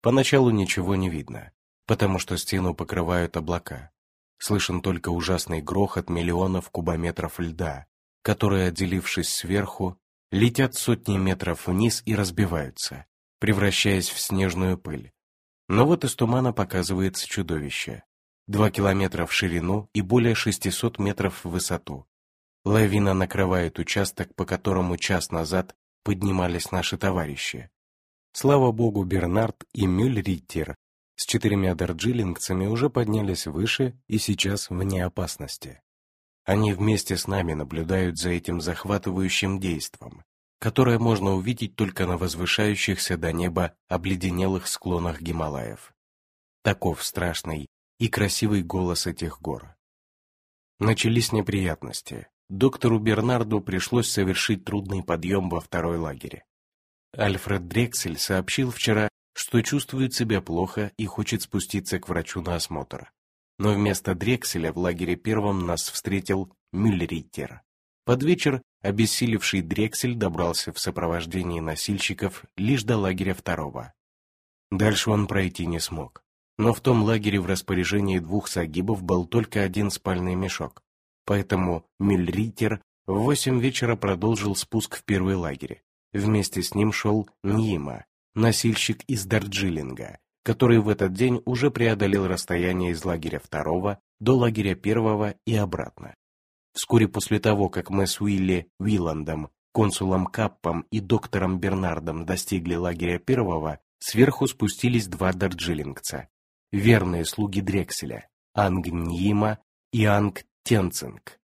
Поначалу ничего не видно, потому что стену покрывают облака. Слышен только ужасный грохот миллионов кубометров льда, которые, отделившись сверху, летят сотни метров вниз и разбиваются, превращаясь в снежную пыль. Но вот из тумана показывается чудовище. Два километра в ширину и более 600 метров в высоту. Лавина накрывает участок, по которому час назад поднимались наши товарищи. Слава богу, Бернард и Мюльриттер с четырьмя дарджилингцами уже поднялись выше и сейчас вне опасности. Они вместе с нами наблюдают за этим захватывающим действом, которое можно увидеть только на возвышающихся до неба обледенелых склонах Гималаев. Таков страшный и красивый голос этих гор. Начались неприятности. Доктору Бернарду пришлось совершить трудный подъем во второй лагере. Альфред Дрексель сообщил вчера, что чувствует себя плохо и хочет спуститься к врачу на осмотр. Но вместо Дрекселя в лагере первом нас встретил Мюллериттер. Под вечер обессилевший Дрексель добрался в сопровождении носильщиков лишь до лагеря второго. Дальше он пройти не смог. Но в том лагере в распоряжении двух сагибов был только один спальный мешок. Поэтому Мюллериттер в восемь вечера продолжил спуск в первый лагерь. Вместе с ним шел Ньима, носильщик из Дарджилинга, который в этот день уже преодолел расстояние из лагеря второго до лагеря первого и обратно. Вскоре после того, как мы с Уилли Уиландом, консулом Каппом и доктором Бернардом достигли лагеря первого, сверху спустились два дарджилингца, верные слуги Дрекселя, Анг Ньима и Анг Тенцинг.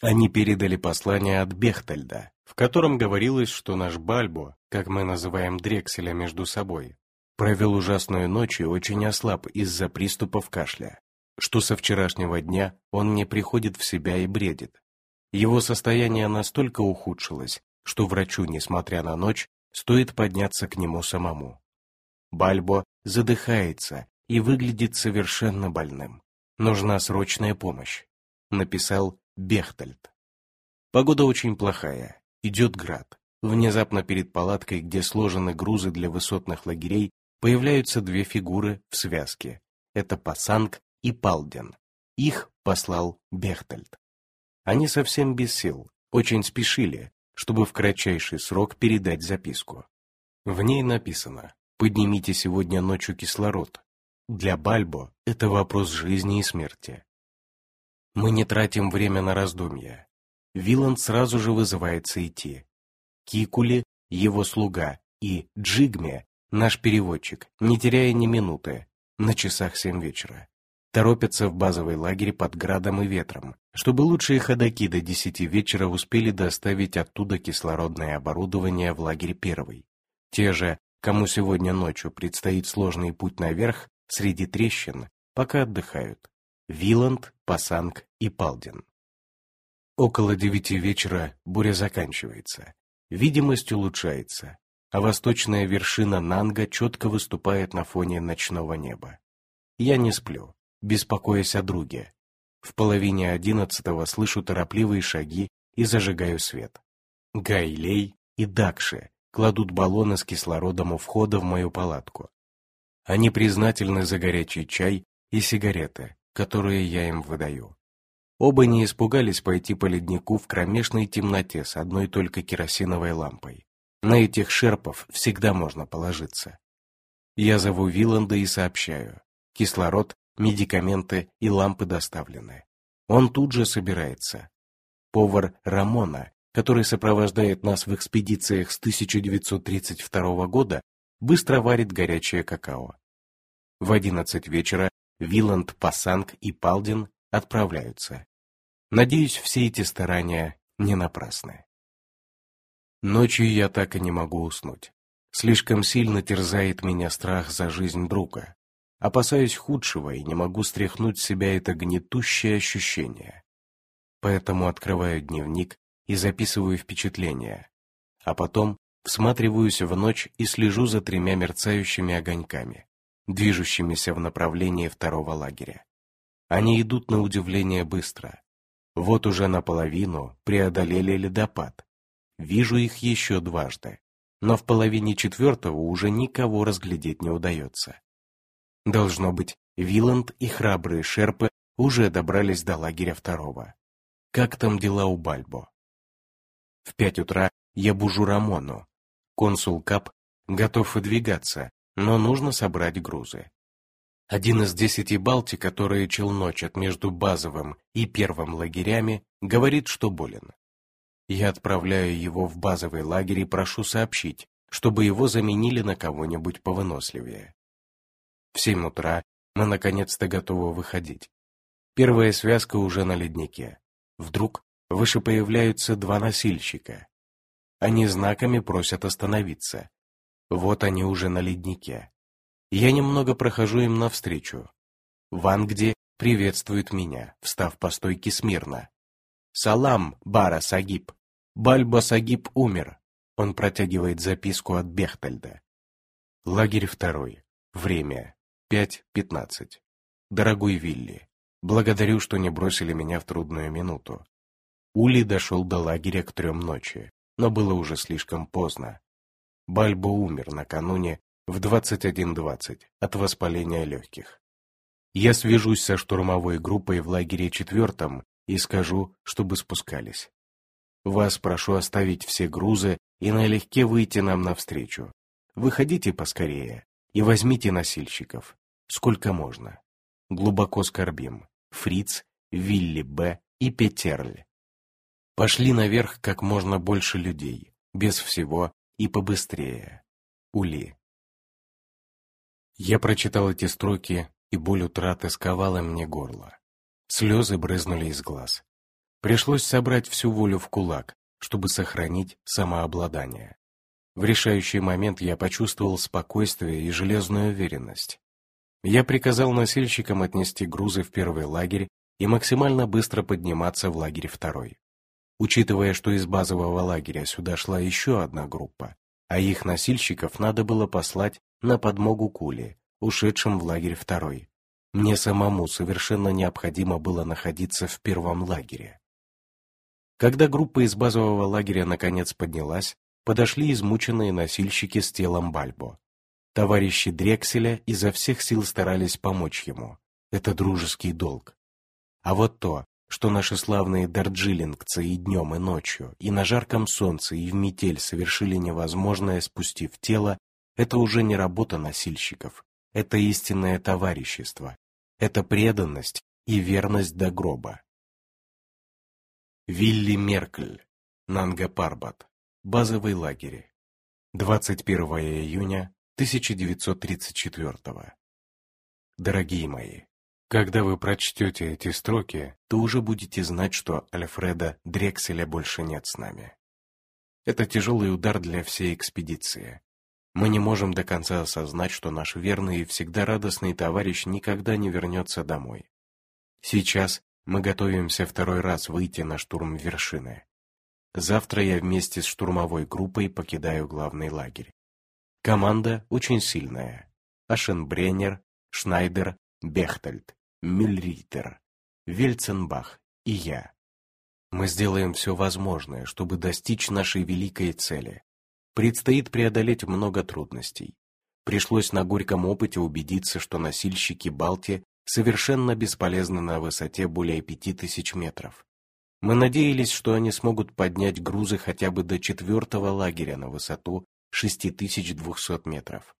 Они передали послание от Бехтальда, в котором говорилось, что наш Бальбо, как мы называем Дрекселя между собой, провел ужасную ночь и очень ослаб из-за приступов кашля, что со вчерашнего дня он не приходит в себя и бредит. Его состояние настолько ухудшилось, что врачу, несмотря на ночь, стоит подняться к нему самому. Бальбо задыхается и выглядит совершенно больным. Нужна срочная помощь, написал Бехтальд. Погода очень плохая, Идет град. Внезапно перед палаткой, где сложены грузы для высотных лагерей, появляются две фигуры в связке. Это Пасанг и Палден. Их послал Бехтельд. Они совсем без сил, очень спешили, чтобы в кратчайший срок передать записку. В ней написано «Поднимите сегодня ночью кислород. Для Бальбо это вопрос жизни и смерти». Мы не тратим время на раздумья. Виланд сразу же вызывается идти. Кикули, его слуга, и Джигме, наш переводчик, не теряя ни минуты, на часах семь вечера, торопятся в базовый лагерь под градом и ветром, чтобы лучшие ходаки до десяти вечера успели доставить оттуда кислородное оборудование в лагерь первый. Те же, кому сегодня ночью предстоит сложный путь наверх, среди трещин, пока отдыхают. Виланд, Пасанг и Палдин. Около девяти вечера буря заканчивается, видимость улучшается, а восточная вершина Нанга четко выступает на фоне ночного неба. Я не сплю, беспокоясь о друге. В половине одиннадцатого слышу торопливые шаги и зажигаю свет. Гайлей и Дакши кладут баллоны с кислородом у входа в мою палатку. Они признательны за горячий чай и сигареты, которые я им выдаю. Оба не испугались пойти по леднику в кромешной темноте с одной только керосиновой лампой. На этих шерпов всегда можно положиться. Я зову Виланда и сообщаю. Кислород, медикаменты и лампы доставлены. Он тут же собирается. Повар Рамона, который сопровождает нас в экспедициях с 1932 года, быстро варит горячее какао. В 11 вечера Виланд, Пассанг и Палдин отправляются. Надеюсь, все эти старания не напрасны. Ночью я так и не могу уснуть. Слишком сильно терзает меня страх за жизнь друга. Опасаюсь худшего и не могу стряхнуть себя это гнетущее ощущение. Поэтому открываю дневник и записываю впечатления, а потом всматриваюсь в ночь и слежу за тремя мерцающими огоньками, движущимися в направлении второго лагеря. Они идут на удивление быстро, вот уже наполовину преодолели ледопад. Вижу их еще дважды, но в половине четвертого уже никого разглядеть не удается. Должно быть, Виланд и храбрые шерпы уже добрались до лагеря второго. Как там дела у Бальбо? В пять утра я бужу Рамону. Консул Кап готов выдвигаться, но нужно собрать грузы. Один из десяти Балти, которые челночат между базовым и первым лагерями, говорит, что болен. Я отправляю его в базовый лагерь и прошу сообщить, чтобы его заменили на кого-нибудь повыносливее. В семь утра мы наконец-то готовы выходить. Первая связка уже на леднике. Вдруг выше появляются два носильщика. Они знаками просят остановиться. Вот они уже на леднике. Я немного прохожу им навстречу. Вангди приветствует меня, встав по стойке смирно. «Салам, Бара Сагиб! Бальбо Сагиб умер!» Он протягивает записку от Бехтальда. Лагерь второй. Время. 5.15. Дорогой Вилли, благодарю, что не бросили меня в трудную минуту. Ули дошел до лагеря к трем ночи, но было уже слишком поздно. Бальбо умер накануне в 21.20 от воспаления легких. Я свяжусь со штурмовой группой в лагере четвертом и скажу, чтобы спускались. Вас прошу оставить все грузы и налегке выйти нам навстречу. Выходите поскорее и возьмите носильщиков сколько можно. Глубоко скорбим. Фриц, Вилли Б. и Петерль. Пошли наверх как можно больше людей, без всего и побыстрее. Ули. Я прочитал эти строки, и боль утраты сковала мне горло. Слезы брызнули из глаз. Пришлось собрать всю волю в кулак, чтобы сохранить самообладание. В решающий момент я почувствовал спокойствие и железную уверенность. Я приказал носильщикам отнести грузы в первый лагерь и максимально быстро подниматься в лагерь второй. Учитывая, что из базового лагеря сюда шла еще одна группа, а их носильщиков надо было послать на подмогу Кули, ушедшим в лагерь второй. Мне самому совершенно необходимо было находиться в первом лагере. Когда группа из базового лагеря наконец поднялась, подошли измученные носильщики с телом Бальбо. Товарищи Дрекселя изо всех сил старались помочь ему. Это дружеский долг. А вот то, что наши славные дарджилингцы и днем, и ночью, и на жарком солнце, и в метель совершили невозможное, спустив тело, это уже не работа носильщиков. Это истинное товарищество. Это преданность и верность до гроба. Вилли Меркль, Нанга Парбат, базовый лагерь. 21 июня 1934. Дорогие мои, когда вы прочтете эти строки, то уже будете знать, что Альфреда Дрекселя больше нет с нами. Это тяжелый удар для всей экспедиции. Мы не можем до конца осознать, что наш верный и всегда радостный товарищ никогда не вернется домой. Сейчас мы готовимся второй раз выйти на штурм вершины. Завтра я вместе с штурмовой группой покидаю главный лагерь. Команда очень сильная. Ашенбреннер, Шнайдер, Бехтельд, Мюльритер, Вельценбах и я. Мы сделаем все возможное, чтобы достичь нашей великой цели. Предстоит преодолеть много трудностей. Пришлось на горьком опыте убедиться, что носильщики Балти совершенно бесполезны на высоте более пяти тысяч метров. Мы надеялись, что они смогут поднять грузы хотя бы до четвертого лагеря на высоту 6200 метров.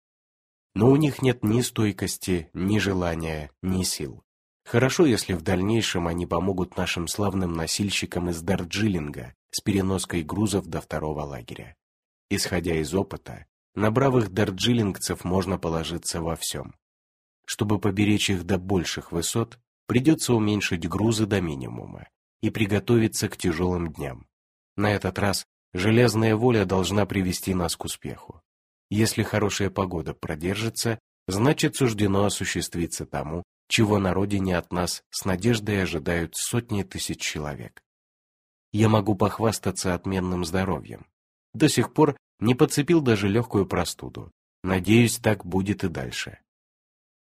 Но у них нет ни стойкости, ни желания, ни сил. Хорошо, если в дальнейшем они помогут нашим славным носильщикам из Дарджилинга с переноской грузов до второго лагеря. Исходя из опыта, на бравых дарджилингцев можно положиться во всем. Чтобы поберечь их до больших высот, придется уменьшить грузы до минимума и приготовиться к тяжелым дням. На этот раз Железная воля должна привести нас к успеху. Если хорошая погода продержится, значит суждено осуществиться тому, чего на родине от нас с надеждой ожидают сотни тысяч человек. Я могу похвастаться отменным здоровьем. До сих пор не подцепил даже легкую простуду. Надеюсь, так будет и дальше.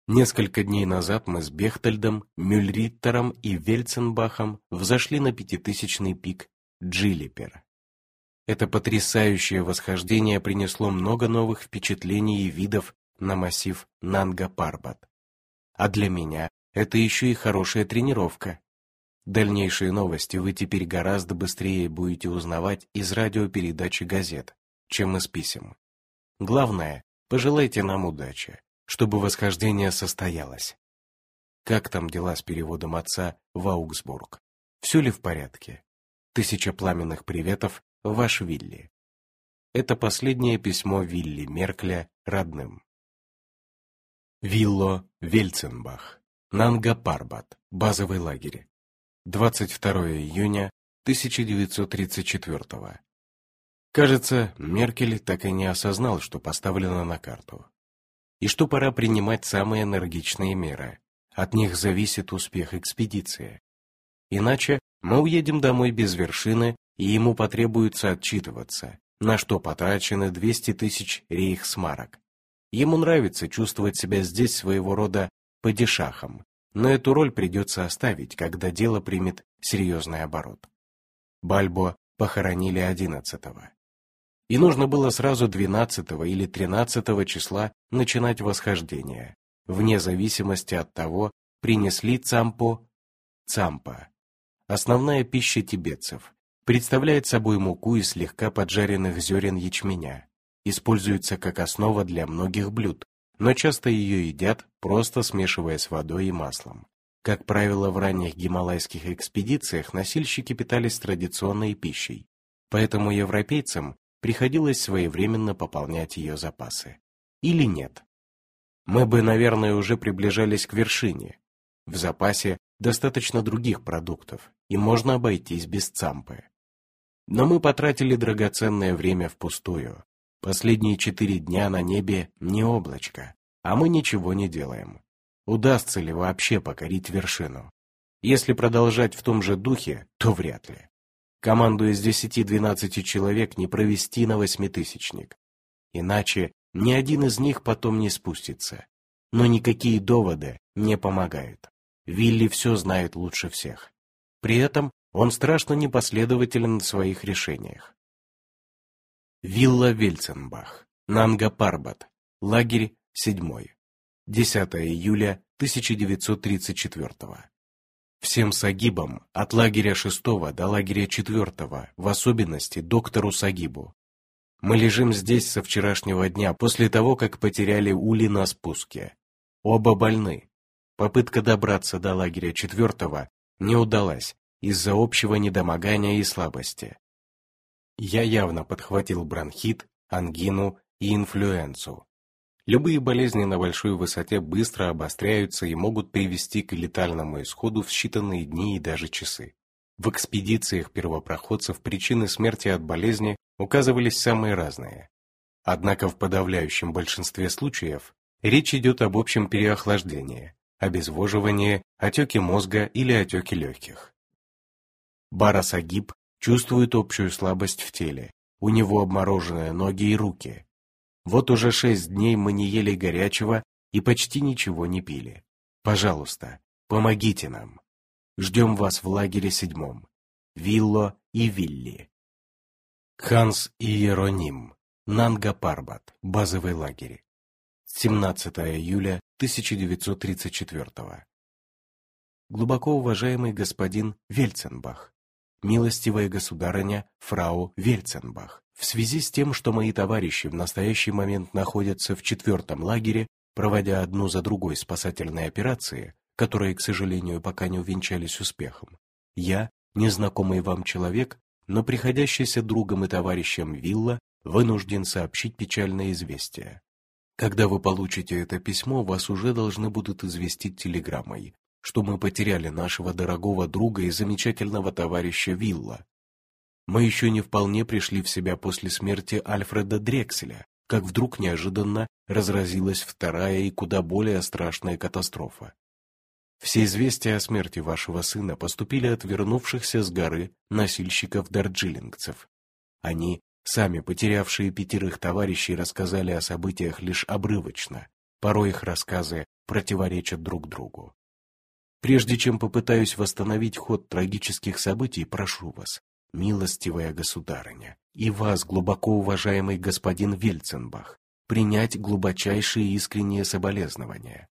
Несколько дней назад мы с Бехтельдом, Мюльриттером и Вельценбахом взошли на пятитысячный пик Джилипер. Это потрясающее восхождение принесло много новых впечатлений и видов на массив Нанга-Парбат. А для меня это еще и хорошая тренировка. Дальнейшие новости вы теперь гораздо быстрее будете узнавать из радиопередач и газет, чем из писем. Главное, пожелайте нам удачи, чтобы восхождение состоялось. Как там дела с переводом отца в Аугсбург? Все ли в порядке? Тысяча пламенных приветов, ваш Вилли. Это последнее письмо Вилли Меркля родным. Вилло Вельценбах, Нанга Парбат, базовый лагерь. 22 июня 1934 Кажется, Меркель так и не осознал, что поставлено на карту. И что пора принимать самые энергичные меры. От них зависит успех экспедиции. Иначе мы уедем домой без вершины, и ему потребуется отчитываться, на что потрачены 200 тысяч рейхсмарок. Ему нравится чувствовать себя здесь своего рода падишахом, но эту роль придется оставить, когда дело примет серьезный оборот. Бальбо похоронили одиннадцатого. И нужно было сразу двенадцатого или тринадцатого числа начинать восхождение, вне зависимости от того, принесли цампо цампа. Основная пища тибетцев представляет собой муку из слегка поджаренных зерен ячменя, используется как основа для многих блюд, но часто ее едят, просто смешивая с водой и маслом. Как правило, в ранних гималайских экспедициях носильщики питались традиционной пищей, поэтому европейцам приходилось своевременно пополнять ее запасы. Или нет. Мы бы, наверное, уже приближались к вершине. В запасе достаточно других продуктов, и можно обойтись без цампы. Но мы потратили драгоценное время впустую, Последние четыре дня на небе не облачко, а мы ничего не делаем. Удастся ли вообще покорить вершину? Если продолжать в том же духе, то вряд ли. Команду из 10-12 человек не провести на восьмитысячник. Иначе ни один из них потом не спустится. Но никакие доводы не помогают. Вилли все знает лучше всех. При этом он страшно непоследователен в своих решениях. Вилла Вельценбах, Нанга Парбат, лагерь 7. 10 июля 1934 Всем сагибам, от лагеря 6 до лагеря 4, в особенности доктору Сагибу. Мы лежим здесь со вчерашнего дня, после того, как потеряли ули на спуске. Оба больны. Попытка добраться до лагеря 4 не удалась из-за общего недомогания и слабости. Я явно подхватил бронхит, ангину и инфлюенцию. Любые болезни на большой высоте быстро обостряются и могут привести к летальному исходу в считанные дни и даже часы. В экспедициях первопроходцев причины смерти от болезни указывались самые разные. Однако в подавляющем большинстве случаев речь идет об общем переохлаждении, обезвоживании, отеке мозга или отеке легких. Барасагиб Чувствует общую слабость в теле. У него обмороженные ноги и руки. Вот уже шесть дней мы не ели горячего и почти ничего не пили. Пожалуйста, помогите нам. Ждем вас в лагере седьмом. Вилло и Вилли. Ханс и Иероним. Нанга Парбат. Базовый лагерь. 17 июля 1934 Глубоко уважаемый господин Вельценбах, милостивая государыня фрау Вельценбах. В связи с тем, что мои товарищи в настоящий момент находятся в четвертом лагере, проводя одну за другой спасательные операции, которые, к сожалению, пока не увенчались успехом, я, незнакомый вам человек, но приходящийся другом и товарищем Вилла, вынужден сообщить печальное известие. Когда вы получите это письмо, вас уже должны будут известить телеграммой, что мы потеряли нашего дорогого друга и замечательного товарища Вилла. Мы еще не вполне пришли в себя после смерти Альфреда Дрекселя, как вдруг неожиданно разразилась вторая и куда более страшная катастрофа. Все известия о смерти вашего сына поступили от вернувшихся с горы носильщиков-дарджилингцев. Они, сами потерявшие пятерых товарищей, рассказали о событиях лишь обрывочно, порой их рассказы противоречат друг другу. Прежде чем попытаюсь восстановить ход трагических событий, прошу вас, милостивая государыня, и вас, глубоко уважаемый господин Вельценбах, принять глубочайшие искренние соболезнования.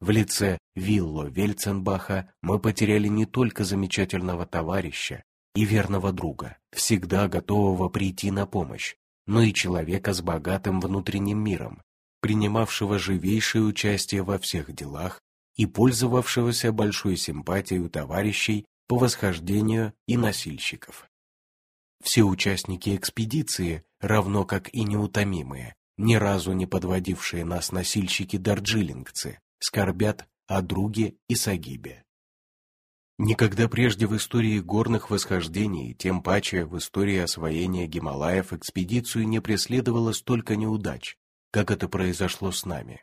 В лице Вилло Вельценбаха мы потеряли не только замечательного товарища и верного друга, всегда готового прийти на помощь, но и человека с богатым внутренним миром, принимавшего живейшее участие во всех делах и пользовавшегося большой симпатией у товарищей по восхождению и носильщиков. Все участники экспедиции, равно как и неутомимые, ни разу не подводившие нас носильщики-дарджилингцы, скорбят о друге и Сагибе. Никогда прежде в истории горных восхождений, тем паче в истории освоения Гималаев экспедицию не преследовало столько неудач, как это произошло с нами.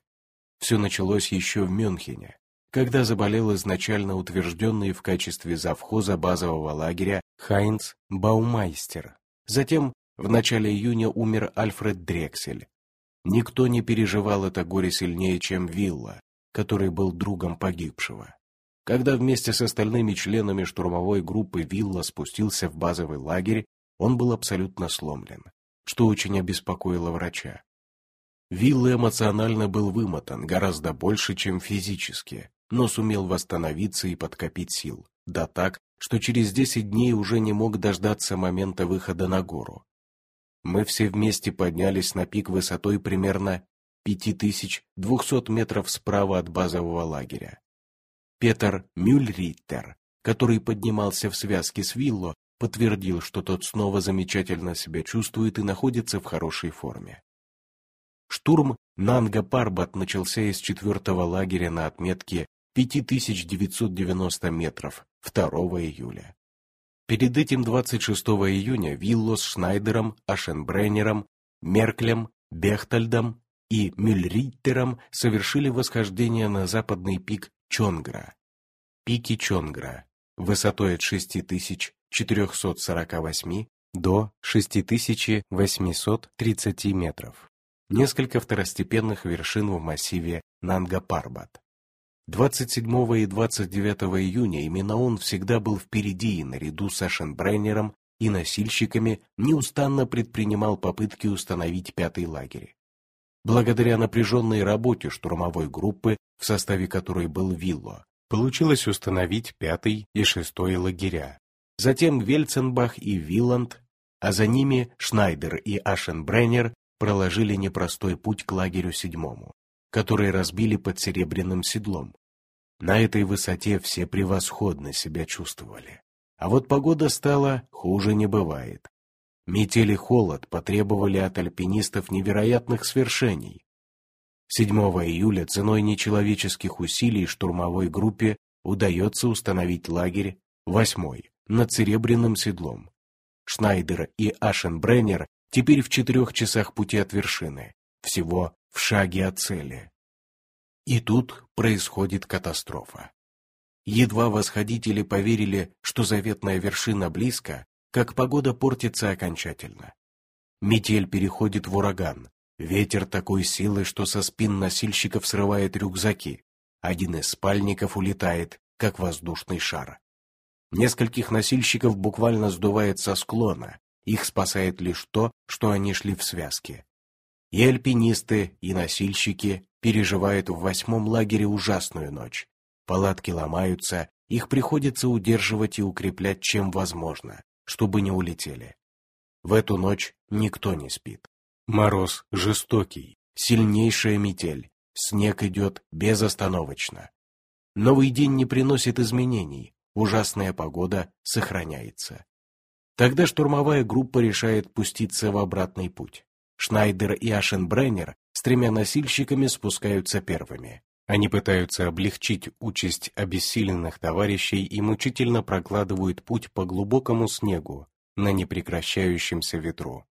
Все началось еще в Мюнхене, когда заболел изначально утвержденный в качестве завхоза базового лагеря Хайнц Баумайстер. Затем в начале июня умер Альфред Дрексель. Никто не переживал это горе сильнее, чем Вилла, который был другом погибшего. Когда вместе с остальными членами штурмовой группы Вилла спустился в базовый лагерь, он был абсолютно сломлен, что очень обеспокоило врача. Вилла эмоционально был вымотан гораздо больше, чем физически, но сумел восстановиться и подкопить сил, да так, что через 10 дней уже не мог дождаться момента выхода на гору. Мы все вместе поднялись на пик высотой примерно 5200 метров справа от базового лагеря. Петер Мюльриттер, который поднимался в связке с Вилло, подтвердил, что тот снова замечательно себя чувствует и находится в хорошей форме. Штурм Нанга Парбат начался из четвертого лагеря на отметке 5990 метров 2 июля. Перед этим 26 июня Вилло с Шнайдером, Ашенбреннером, Мерклем, Бехтальдом и Мюльриттером совершили восхождение на западный пик Чонгра. Пики Чонгра высотой от 6448 до 6830 метров. Несколько второстепенных вершин в массиве Нанга-Парбат. 27 и 29 июня именно он всегда был впереди и наряду с Ашенбреннером и носильщиками неустанно предпринимал попытки установить пятый лагерь. Благодаря напряженной работе штурмовой группы, в составе которой был Вилло, получилось установить пятый и шестой лагеря. Затем Вельценбах и Виланд, а за ними Шнайдер и Ашенбреннер проложили непростой путь к лагерю седьмому который разбили под серебряным седлом. На этой высоте все превосходно себя чувствовали. А вот погода стала хуже не бывает. Метель и холод потребовали от альпинистов невероятных свершений. 7 июля ценой нечеловеческих усилий штурмовой группе удается установить лагерь 8 над Серебряным седлом. Шнайдер и Ашенбреннер теперь в четырех часах пути от вершины, всего в шаге от цели. И тут происходит катастрофа. Едва восходители поверили, что заветная вершина близко, как погода портится окончательно. Метель переходит в ураган, ветер такой силы, что со спин носильщиков срывает рюкзаки, один из спальников улетает, как воздушный шар. Нескольких носильщиков буквально сдувает со склона, их спасает лишь то, что они шли в связке. И альпинисты, и носильщики переживают в восьмом лагере ужасную ночь. Палатки ломаются, их приходится удерживать и укреплять чем возможно, чтобы не улетели. В эту ночь никто не спит. Мороз жестокий, сильнейшая метель, снег идет безостановочно. Новый день не приносит изменений, ужасная погода сохраняется. Тогда штурмовая группа решает пуститься в обратный путь. Шнайдер и Ашенбреннер с тремя носильщиками спускаются первыми. Они пытаются облегчить участь обессиленных товарищей и мучительно прокладывают путь по глубокому снегу на непрекращающемся ветру.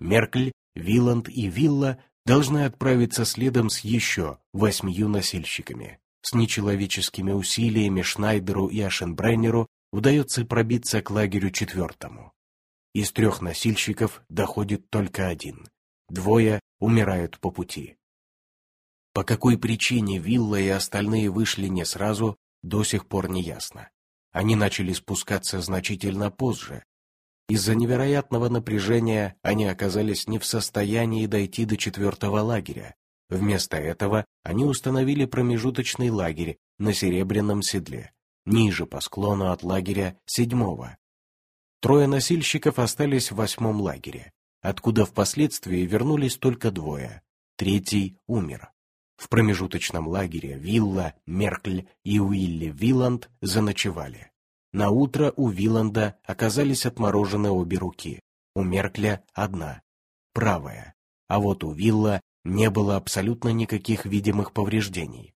Меркль, Виланд и Вилла должны отправиться следом с еще восьмью носильщиками. С нечеловеческими усилиями Шнайдеру и Ашенбреннеру удается пробиться к лагерю четвертому. Из трех носильщиков доходит только один — Двое умирают по пути. По какой причине Вилла и остальные вышли не сразу, до сих пор не ясно. Они начали спускаться значительно позже. Из-за невероятного напряжения они оказались не в состоянии дойти до четвертого лагеря, Вместо этого они установили промежуточный лагерь на Серебряном седле, ниже по склону от лагеря седьмого. Трое носильщиков остались в восьмом лагере, откуда впоследствии вернулись только двое. Третий умер. В промежуточном лагере Вилла, Меркль и Уилли Виланд заночевали. На утро у Виланда оказались отморожены обе руки, у Меркля одна, правая, а вот у Вилла не было абсолютно никаких видимых повреждений.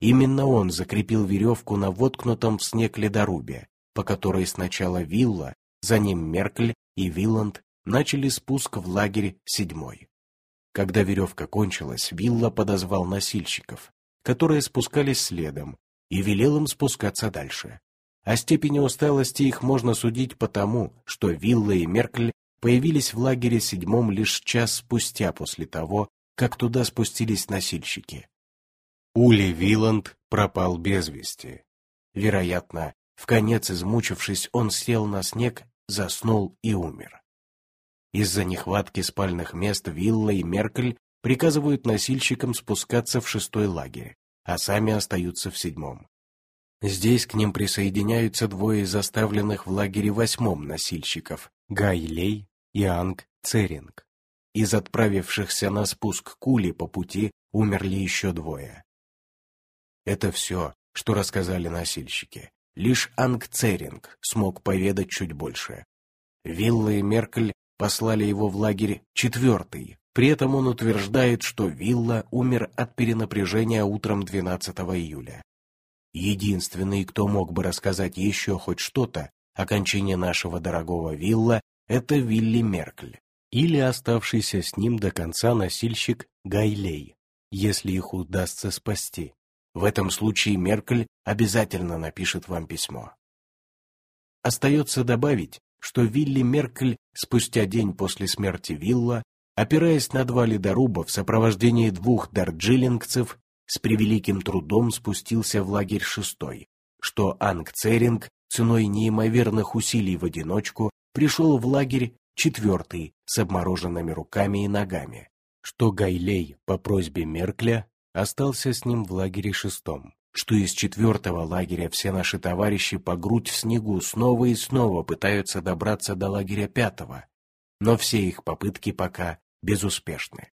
Именно он закрепил веревку на воткнутом в снег ледорубе, по которой сначала Вилла, за ним Меркль и Виланд начали спуск в лагерь седьмой. Когда веревка кончилась, Вилла подозвал носильщиков, которые спускались следом, и велел им спускаться дальше. О степени усталости их можно судить потому, что Вилла и Меркль появились в лагере седьмом лишь час спустя после того, как туда спустились носильщики. Ули Виланд пропал без вести. Вероятно, в конец измучившись, он сел на снег, заснул и умер. Из-за нехватки спальных мест Вилла и Меркель приказывают носильщикам спускаться в шестой лагерь, а сами остаются в седьмом. Здесь к ним присоединяются двое из оставленных в лагере восьмом носильщиков – Гайлей и Анг Церинг. Из отправившихся на спуск кули по пути умерли еще двое. Это все, что рассказали носильщики. Лишь Анг Церинг смог поведать чуть больше. Вилла и Меркель послали его в лагерь четвертый. При этом он утверждает, что Вилла умер от перенапряжения утром 12 июля. Единственный, кто мог бы рассказать еще хоть что-то о кончине нашего дорогого Вилла, это Вилли Меркль или оставшийся с ним до конца носильщик Гайлей, если их удастся спасти. В этом случае Меркель обязательно напишет вам письмо. Остается добавить, что Вилли Меркель спустя день после смерти Вилла, опираясь на два ледоруба в сопровождении двух дарджилингцев, с превеликим трудом спустился в лагерь шестой, что Анг Церинг ценой неимоверных усилий в одиночку пришел в лагерь четвертый с обмороженными руками и ногами, что Гайлей по просьбе Меркля остался с ним в лагере шестом, что из четвертого лагеря все наши товарищи по грудь в снегу снова и снова пытаются добраться до лагеря пятого, но все их попытки пока безуспешны.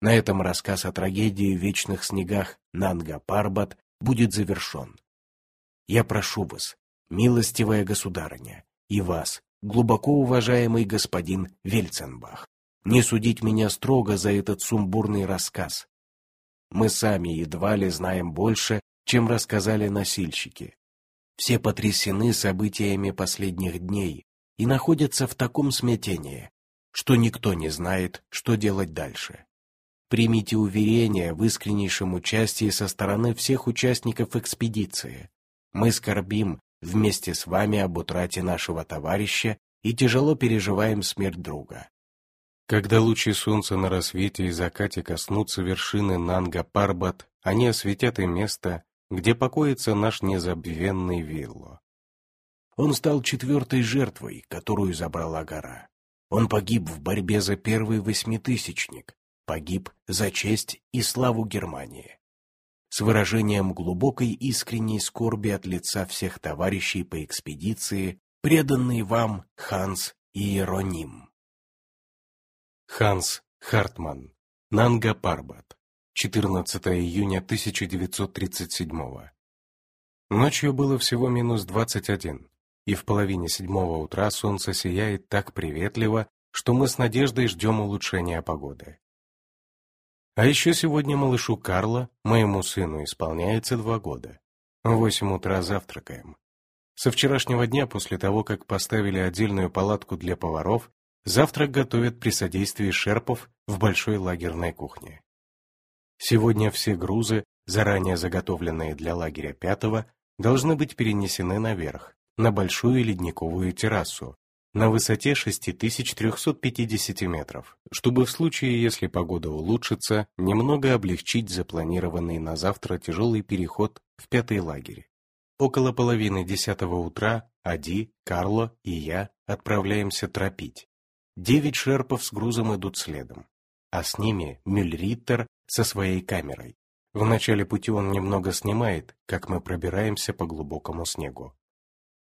На этом рассказ о трагедии в вечных снегах Нанга Парбат будет завершен. Я прошу вас, милостивая государыня, и вас, глубоко уважаемый господин Вельценбах, не судить меня строго за этот сумбурный рассказ. Мы сами едва ли знаем больше, чем рассказали носильщики. Все потрясены событиями последних дней и находятся в таком смятении, что никто не знает, что делать дальше. Примите уверение в искреннейшем участии со стороны всех участников экспедиции. Мы скорбим вместе с вами об утрате нашего товарища и тяжело переживаем смерть друга. Когда лучи солнца на рассвете и закате коснутся вершины Нанга-Парбат, они осветят и место, где покоится наш незабвенный Вилло. Он стал четвертой жертвой, которую забрала гора. Он погиб в борьбе за первый восьмитысячник, погиб за честь и славу Германии с выражением глубокой искренней скорби от лица всех товарищей по экспедиции, преданный вам Ханс Иероним. Ханс Хартман, Нанга Парбат, 14 июня 1937 Ночью было всего минус 21, и в половине седьмого утра солнце сияет так приветливо, что мы с надеждой ждем улучшения погоды. А еще сегодня малышу Карла, моему сыну, исполняется два года. Восемь утра завтракаем. Со вчерашнего дня, после того, как поставили отдельную палатку для поваров, завтрак готовят при содействии шерпов в большой лагерной кухне. Сегодня все грузы, заранее заготовленные для лагеря пятого, должны быть перенесены наверх, на большую ледниковую террасу, на высоте 6350 метров, чтобы в случае, если погода улучшится, немного облегчить запланированный на завтра тяжелый переход в пятый лагерь. Около половины десятого утра Ади, Карло и я отправляемся тропить. Девять шерпов с грузом идут следом, а с ними Мюльриттер со своей камерой. В начале пути он немного снимает, как мы пробираемся по глубокому снегу.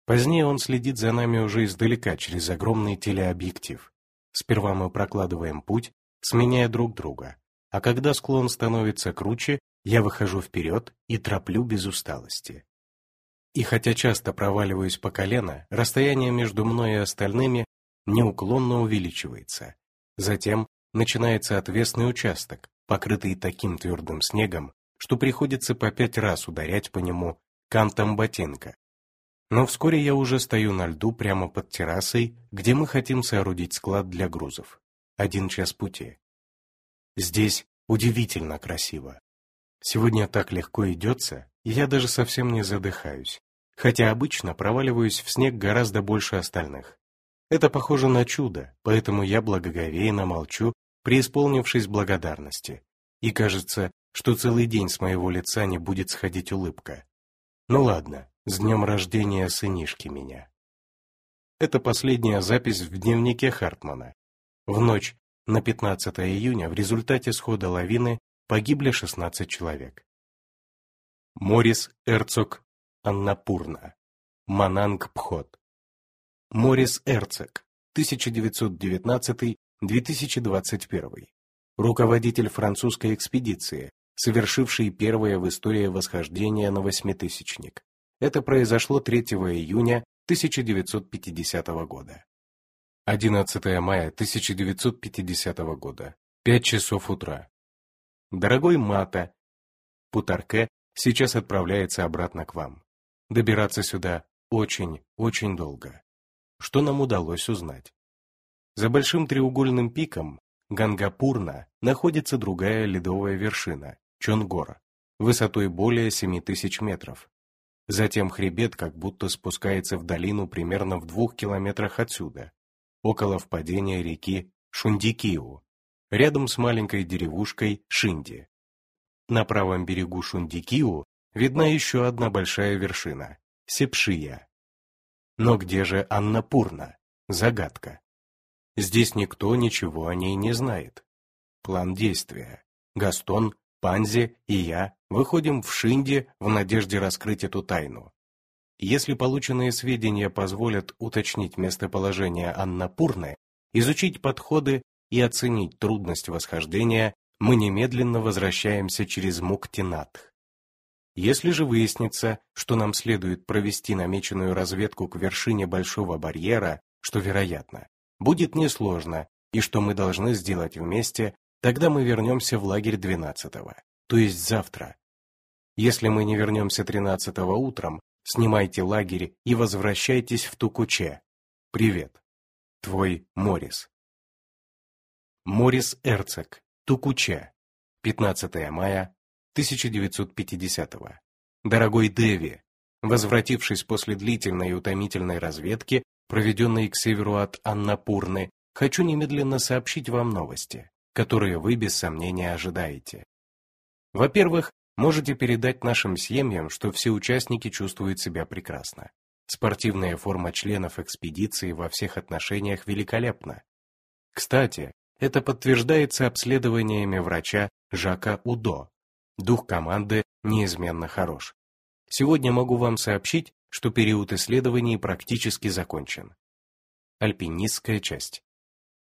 Позднее он следит за нами уже издалека через огромный телеобъектив. Сперва мы прокладываем путь, сменяя друг друга, а когда склон становится круче, я выхожу вперед и троплю без усталости. И хотя часто проваливаюсь по колено, расстояние между мной и остальными неуклонно увеличивается. Затем начинается отвесный участок, покрытый таким твердым снегом, что приходится по пять раз ударять по нему кантом ботинка. Но вскоре я уже стою на льду прямо под террасой, где мы хотим соорудить склад для грузов. Один час пути. Здесь удивительно красиво. Сегодня так легко идется, я даже совсем не задыхаюсь, хотя обычно проваливаюсь в снег гораздо больше остальных. Это похоже на чудо, поэтому я благоговейно молчу, преисполнившись благодарности. И кажется, что целый день с моего лица не будет сходить улыбка. Ну ладно, с днем рождения сынишки меня. Это последняя запись в дневнике Хартмана. В ночь на 15 июня в результате схода лавины Погибли 16 человек. Морис Эрцог Аннапурна. Мананг Пхот. Морис Эрцог, 1919-2021. Руководитель французской экспедиции, совершивший первое в истории восхождение на восьмитысячник. Это произошло 3 июня 1950 года. 11 мая 1950 года. 5 часов утра. Дорогой Мата, Путарке сейчас отправляется обратно к вам. Добираться сюда очень, очень долго. Что нам удалось узнать? За большим треугольным пиком Гангапурна находится другая ледовая вершина, Чонгора, высотой более 7000 метров. Затем хребет как будто спускается в долину примерно в двух километрах отсюда, около впадения реки Шундикиу, рядом с маленькой деревушкой Шинди. На правом берегу Шундикиу видна еще одна большая вершина – Сепшия. Но где же Аннапурна? Загадка. Здесь никто ничего о ней не знает. План действия. Гастон, Панзи и я выходим в Шинди в надежде раскрыть эту тайну. Если полученные сведения позволят уточнить местоположение Аннапурны, изучить подходы и оценить трудность восхождения, мы немедленно возвращаемся через Муктинатх. Если же выяснится, что нам следует провести намеченную разведку к вершине Большого барьера, что вероятно, будет несложно, и что мы должны сделать вместе, тогда мы вернемся в лагерь 12-го, то есть завтра. Если мы не вернемся 13-го утром, снимайте лагерь и возвращайтесь в Тукуче. Привет. Твой Морис. Морис Эрцог, Тукуче, 15 мая 1950 -го. Дорогой Дэви, возвратившись после длительной и утомительной разведки, проведенной к северу от Аннапурны, хочу немедленно сообщить вам новости, которые вы без сомнения ожидаете. Во-первых, можете передать нашим семьям, что все участники чувствуют себя прекрасно. Спортивная форма членов экспедиции во всех отношениях великолепна. Кстати, это подтверждается обследованиями врача Жака Удо. Дух команды неизменно хорош. Сегодня могу вам сообщить, что период исследований практически закончен. Альпинистская часть.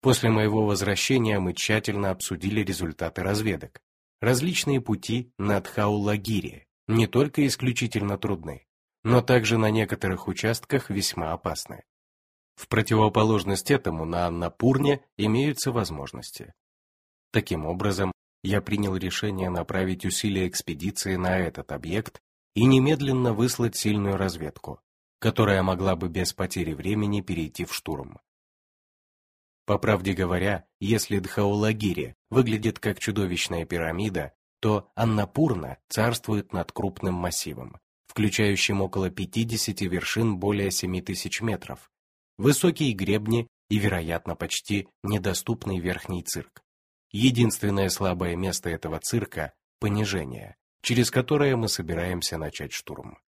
После моего возвращения мы тщательно обсудили результаты разведок. Различные пути на Тхаулагире не только исключительно трудны, но также на некоторых участках весьма опасны. В противоположность этому на Аннапурне имеются возможности. Таким образом, я принял решение направить усилия экспедиции на этот объект и немедленно выслать сильную разведку, которая могла бы без потери времени перейти в штурм. По правде говоря, если Дхаулагири выглядит как чудовищная пирамида, то Аннапурна царствует над крупным массивом, включающим около 50 вершин более 7000 метров, высокие гребни и, вероятно, почти недоступный верхний цирк. Единственное слабое место этого цирка – понижение, через которое мы собираемся начать штурм.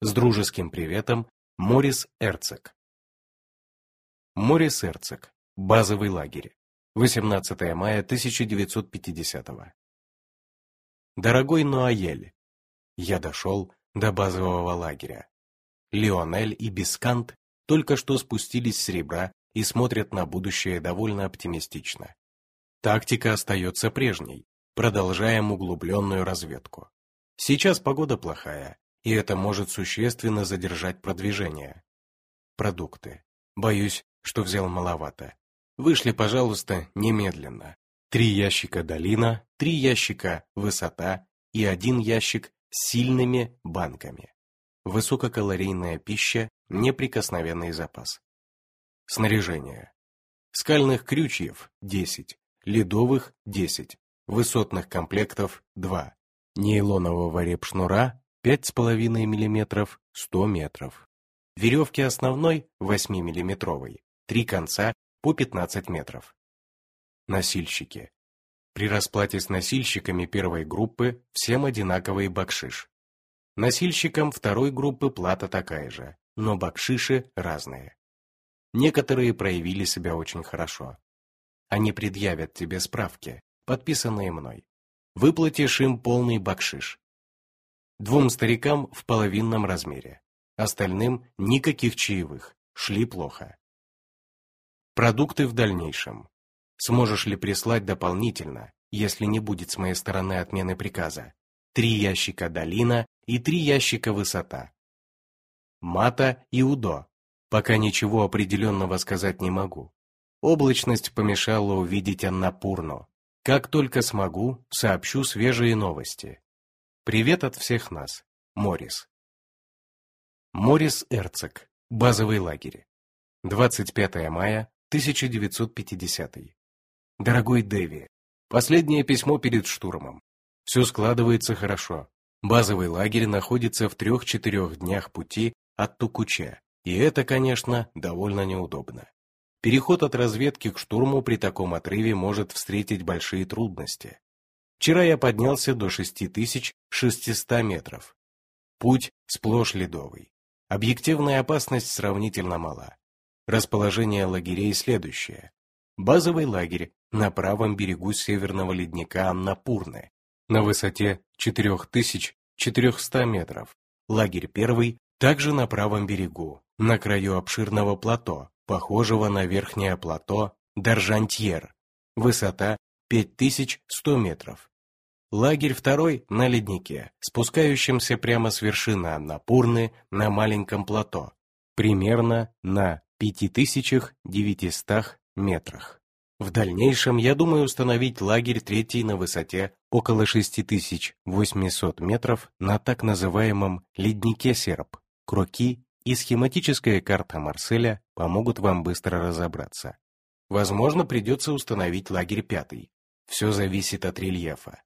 С дружеским приветом, Морис Эрцек. Морис Эрцек. Базовый лагерь. 18 мая 1950 -го. Дорогой Нуаель, я дошел до базового лагеря. Лионель и Бискант только что спустились с ребра и смотрят на будущее довольно оптимистично. Тактика остается прежней, продолжаем углубленную разведку. Сейчас погода плохая, и это может существенно задержать продвижение. Продукты. Боюсь, что взял маловато. Вышли, пожалуйста, немедленно. Три ящика долина, три ящика высота и один ящик с сильными банками. Высококалорийная пища, неприкосновенный запас. Снаряжение. Скальных крючьев – 10, ледовых – 10, высотных комплектов – 2, нейлонового репшнура 5,5 мм 100 метров. Веревки основной 8-миллиметровой, три конца по 15 метров. Носильщики. При расплате с носильщиками первой группы всем одинаковый бакшиш. Носильщикам второй группы плата такая же, но бакшиши разные. Некоторые проявили себя очень хорошо. Они предъявят тебе справки, подписанные мной. Выплатишь им полный бакшиш. Двум старикам в половинном размере. Остальным никаких чаевых. Шли плохо. Продукты в дальнейшем. Сможешь ли прислать дополнительно, если не будет с моей стороны отмены приказа? Три ящика долина и три ящика высота. Мата и Удо. Пока ничего определенного сказать не могу. Облачность помешала увидеть Аннапурну. Как только смогу, сообщу свежие новости. Привет от всех нас. Морис. Морис Эрцог. Базовый лагерь. 25 мая 1950. Дорогой Дэви, последнее письмо перед штурмом. Все складывается хорошо. Базовый лагерь находится в трех-четырех днях пути от Тукуча, и это, конечно, довольно неудобно. Переход от разведки к штурму при таком отрыве может встретить большие трудности. Вчера я поднялся до 6600 метров. Путь сплошь ледовый. Объективная опасность сравнительно мала. Расположение лагерей следующее. Базовый лагерь на правом берегу северного ледника Аннапурны, на высоте 4400 метров. Лагерь первый также на правом берегу, на краю обширного плато, похожего на верхнее плато Даржантьер, высота 5100 метров. Лагерь второй на леднике, спускающемся прямо с вершины Аннапурны на маленьком плато, примерно на 5900 метрах. В дальнейшем я думаю установить лагерь третий на высоте около 6800 метров на так называемом леднике Серп, Кроки и схематическая карта Марселя помогут вам быстро разобраться. Возможно, придется установить лагерь пятый. Все зависит от рельефа.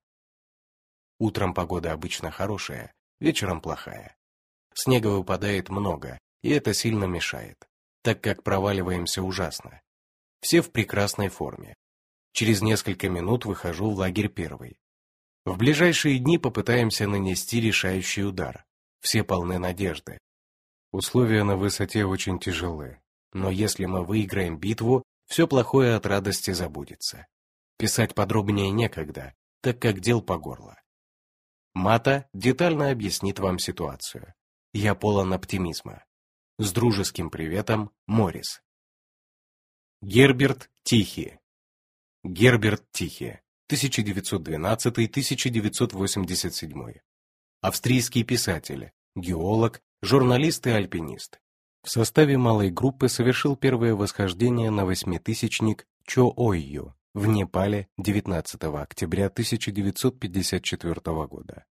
Утром погода обычно хорошая, вечером плохая. Снега выпадает много, и это сильно мешает, так как проваливаемся ужасно. Все в прекрасной форме. Через несколько минут выхожу в лагерь первый. В ближайшие дни попытаемся нанести решающий удар. Все полны надежды. Условия на высоте очень тяжелы, но если мы выиграем битву, все плохое от радости забудется. Писать подробнее некогда, так как дел по горло. Мата детально объяснит вам ситуацию. Я полон оптимизма. С дружеским приветом, Морис. Герберт Тихий. Герберт Тихий, 1912-1987. Австрийский писатель, геолог, журналист и альпинист. В составе малой группы совершил первое восхождение на восьмитысячник Чо-Ойю в Непале 19 октября 1954 года.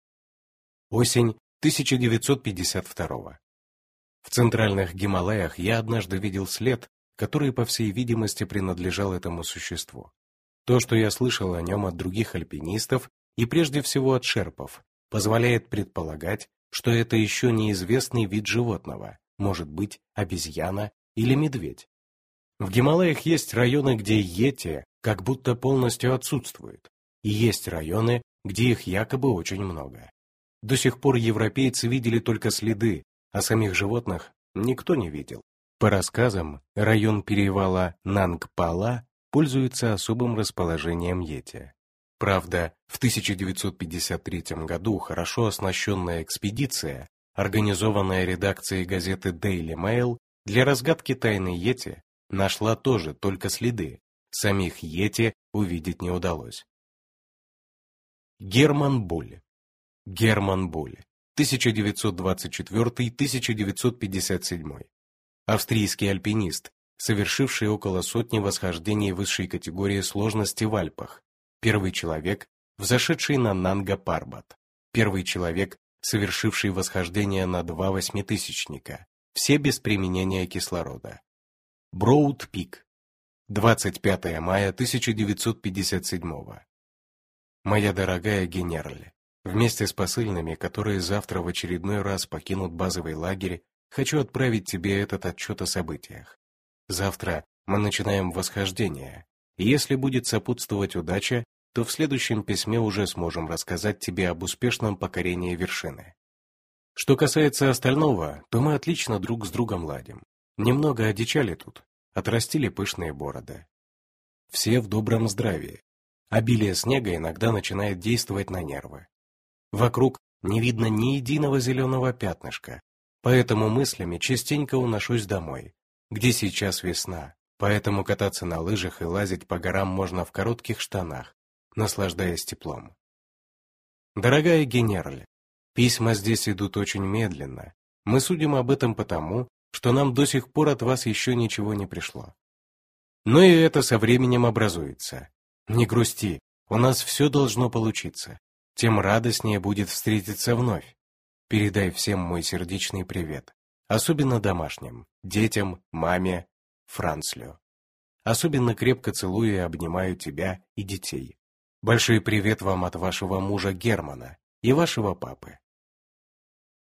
Осень 1952. В центральных Гималаях я однажды видел след, который, по всей видимости, принадлежал этому существу. То, что я слышал о нем от других альпинистов и прежде всего от шерпов, позволяет предполагать, что это еще неизвестный вид животного, может быть, обезьяна или медведь. В Гималаях есть районы, где йети как будто полностью отсутствуют, и есть районы, где их якобы очень много. До сих пор европейцы видели только следы, а самих животных никто не видел. По рассказам, район перевала Нангпала пользуется особым расположением йети. Правда, в 1953 году хорошо оснащенная экспедиция, организованная редакцией газеты Daily Mail для разгадки тайны Йети, нашла тоже только следы. Самих Йети увидеть не удалось. Герман Буль. Герман Буль. 1924-1957. Австрийский альпинист, совершивший около сотни восхождений высшей категории сложности в Альпах, Первый человек, взошедший на Нанга-Парбат. Первый человек, совершивший восхождение на два восьмитысячника. Все без применения кислорода. Броуд-Пик. 25 мая 1957 Моя дорогая Генерль, вместе с посыльными, которые завтра в очередной раз покинут базовый лагерь, хочу отправить тебе этот отчет о событиях. Завтра мы начинаем восхождение, если будет сопутствовать удача, то в следующем письме уже сможем рассказать тебе об успешном покорении вершины. Что касается остального, то мы отлично друг с другом ладим. Немного одичали тут, отрастили пышные бороды. Все в добром здравии. Обилие снега иногда начинает действовать на нервы. Вокруг не видно ни единого зеленого пятнышка, поэтому мыслями частенько уношусь домой, где сейчас весна, Поэтому кататься на лыжах и лазить по горам можно в коротких штанах, наслаждаясь теплом. Дорогая Генерль, письма здесь идут очень медленно. Мы судим об этом потому, что нам до сих пор от вас еще ничего не пришло. Но и это со временем образуется. Не грусти, у нас все должно получиться. Тем радостнее будет встретиться вновь. Передай всем мой сердечный привет, особенно домашним, детям, маме, Францлю. Особенно крепко целую и обнимаю тебя и детей. Большой привет вам от вашего мужа Германа и вашего папы.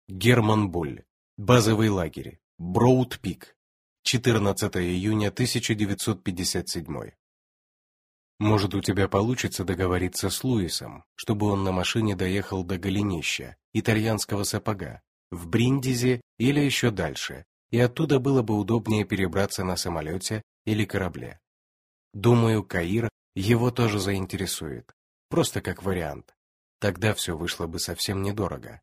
Герман Буль. Базовый лагерь. Броуд-Пик. 14 июня 1957. Может, у тебя получится договориться с Луисом, чтобы он на машине доехал до голенища, итальянского сапога, в Бриндизе или еще дальше, и оттуда было бы удобнее перебраться на самолете или корабле. Думаю, Каир его тоже заинтересует, просто как вариант. Тогда все вышло бы совсем недорого.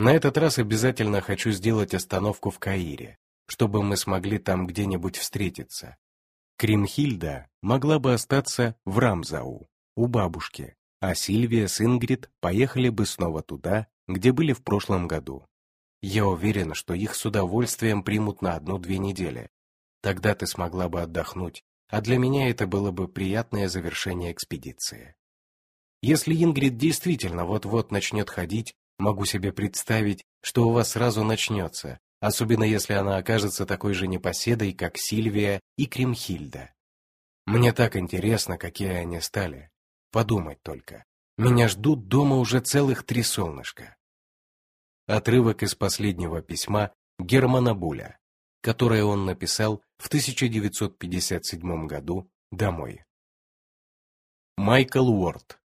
На этот раз обязательно хочу сделать остановку в Каире, чтобы мы смогли там где-нибудь встретиться. Кримхильда могла бы остаться в Рамзау, у бабушки, а Сильвия с Ингрид поехали бы снова туда, где были в прошлом году. Я уверен, что их с удовольствием примут на одну-две недели. Тогда ты смогла бы отдохнуть, а для меня это было бы приятное завершение экспедиции. Если Ингрид действительно вот-вот начнет ходить, могу себе представить, что у вас сразу начнется, особенно если она окажется такой же непоседой, как Сильвия и Кримхильда. Мне так интересно, какие они стали. Подумать только. Меня ждут дома уже целых три солнышка. Отрывок из последнего письма Германа Буля, которое он написал в 1957 году домой. Майкл Уорд.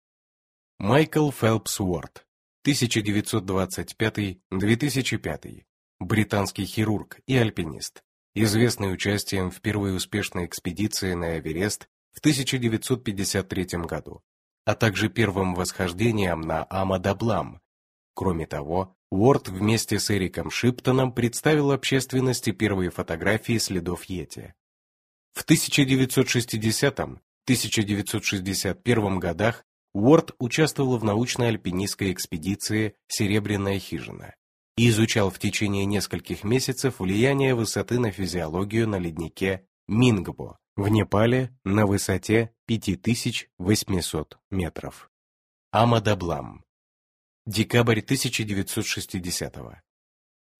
Майкл Фелпс Уорд, 1925-2005, британский хирург и альпинист, известный участием в первой успешной экспедиции на Эверест в 1953 году, а также первым восхождением на Амадаблам. Кроме того, Уорд вместе с Эриком Шиптоном представил общественности первые фотографии следов Йети. В 1960-1961 годах Уорд участвовал в научной альпинистской экспедиции «Серебряная хижина» и изучал в течение нескольких месяцев влияние высоты на физиологию на леднике Мингбо в Непале на высоте 5800 метров. Амадаблам Декабрь 1960-го.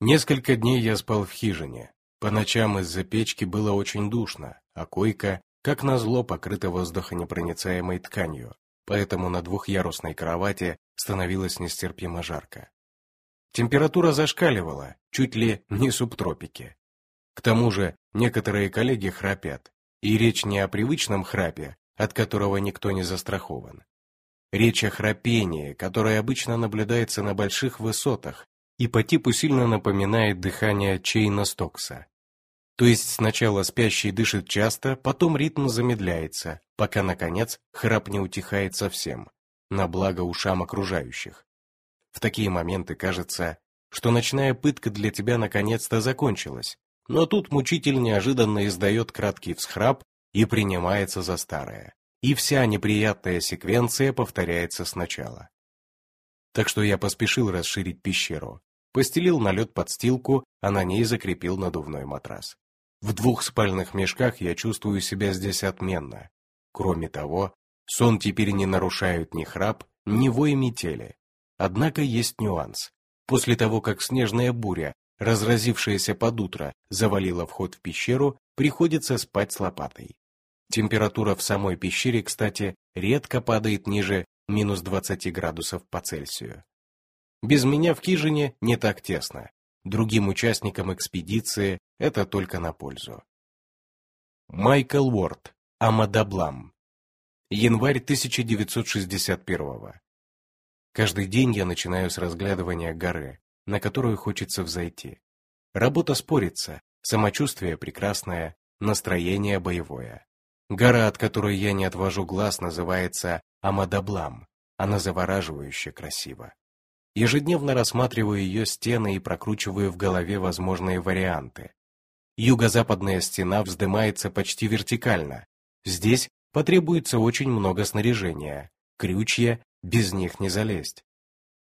Несколько дней я спал в хижине. По ночам из-за печки было очень душно, а койка, как назло, покрыта воздухонепроницаемой тканью, поэтому на двухъярусной кровати становилось нестерпимо жарко. Температура зашкаливала, чуть ли не субтропики. К тому же некоторые коллеги храпят, и речь не о привычном храпе, от которого никто не застрахован, Речь о храпении, которое обычно наблюдается на больших высотах и по типу сильно напоминает дыхание Чейна Стокса. То есть сначала спящий дышит часто, потом ритм замедляется, пока, наконец, храп не утихает совсем, на благо ушам окружающих. В такие моменты кажется, что ночная пытка для тебя наконец-то закончилась, но тут мучитель неожиданно издает краткий всхрап и принимается за старое, и вся неприятная секвенция повторяется сначала. Так что я поспешил расширить пещеру, постелил на лед подстилку, а на ней закрепил надувной матрас. В двух спальных мешках я чувствую себя здесь отменно. Кроме того, сон теперь не нарушают ни храп, ни вой метели. Однако есть нюанс. После того, как снежная буря, разразившаяся под утро, завалила вход в пещеру, приходится спать с лопатой. Температура в самой пещере, кстати, редко падает ниже минус 20 градусов по Цельсию. Без меня в хижине не так тесно. Другим участникам экспедиции это только на пользу. Майкл Уорд, Амадаблам. Январь 1961 Каждый день я начинаю с разглядывания горы, на которую хочется взойти. Работа спорится, самочувствие прекрасное, настроение боевое. Гора, от которой я не отвожу глаз, называется Амадаблам. Она завораживающе красива. Ежедневно рассматриваю ее стены и прокручиваю в голове возможные варианты. Юго-западная стена вздымается почти вертикально. Здесь потребуется очень много снаряжения. Крючья, без них не залезть.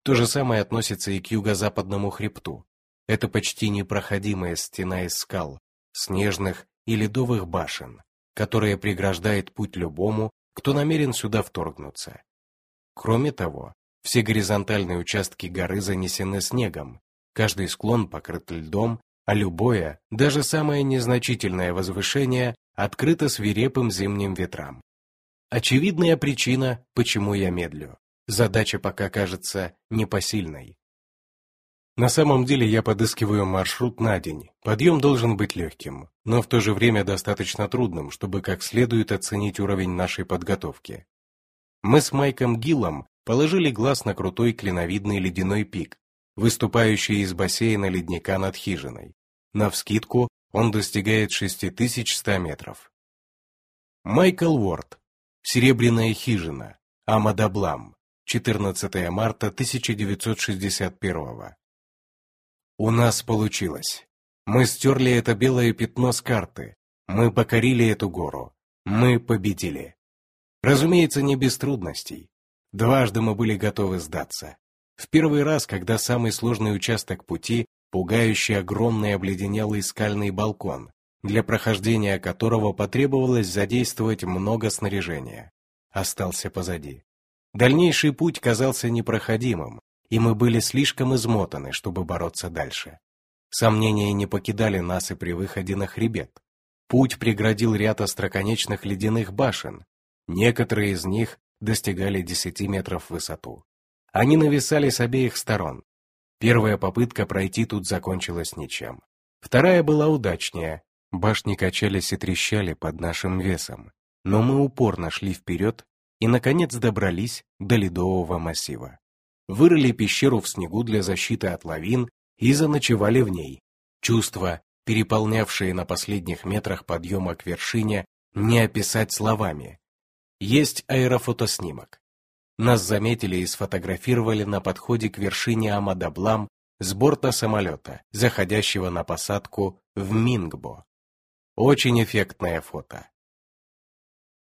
То же самое относится и к юго-западному хребту. Это почти непроходимая стена из скал, снежных и ледовых башен, которая преграждает путь любому, кто намерен сюда вторгнуться. Кроме того, все горизонтальные участки горы занесены снегом, каждый склон покрыт льдом, а любое, даже самое незначительное возвышение открыто свирепым зимним ветрам. Очевидная причина, почему я медлю. Задача пока кажется непосильной. На самом деле я подыскиваю маршрут на день. Подъем должен быть легким, но в то же время достаточно трудным, чтобы как следует оценить уровень нашей подготовки. Мы с Майком Гиллом положили глаз на крутой клиновидный ледяной пик, выступающий из бассейна ледника над хижиной. Навскидку он достигает 6100 метров. Майкл Уорд. Серебряная хижина. Амадаблам. 14 марта 1961 У нас получилось. Мы стерли это белое пятно с карты. Мы покорили эту гору. Мы победили. Разумеется, не без трудностей. Дважды мы были готовы сдаться. В первый раз, когда самый сложный участок пути, пугающий огромный обледенелый скальный балкон, для прохождения которого потребовалось задействовать много снаряжения, остался позади. Дальнейший путь казался непроходимым, и мы были слишком измотаны, чтобы бороться дальше. Сомнения не покидали нас и при выходе на хребет. Путь преградил ряд остроконечных ледяных башен. Некоторые из них достигали 10 метров в высоту. Они нависали с обеих сторон. Первая попытка пройти тут закончилась ничем. Вторая была удачнее. Башни качались и трещали под нашим весом. Но мы упорно шли вперед и, наконец, добрались до ледового массива. Вырыли пещеру в снегу для защиты от лавин и заночевали в ней. Чувства, переполнявшие на последних метрах подъема к вершине, не описать словами. Есть аэрофотоснимок. Нас заметили и сфотографировали на подходе к вершине Амадаблам с борта самолета, заходящего на посадку в Мингбо. Очень эффектное фото.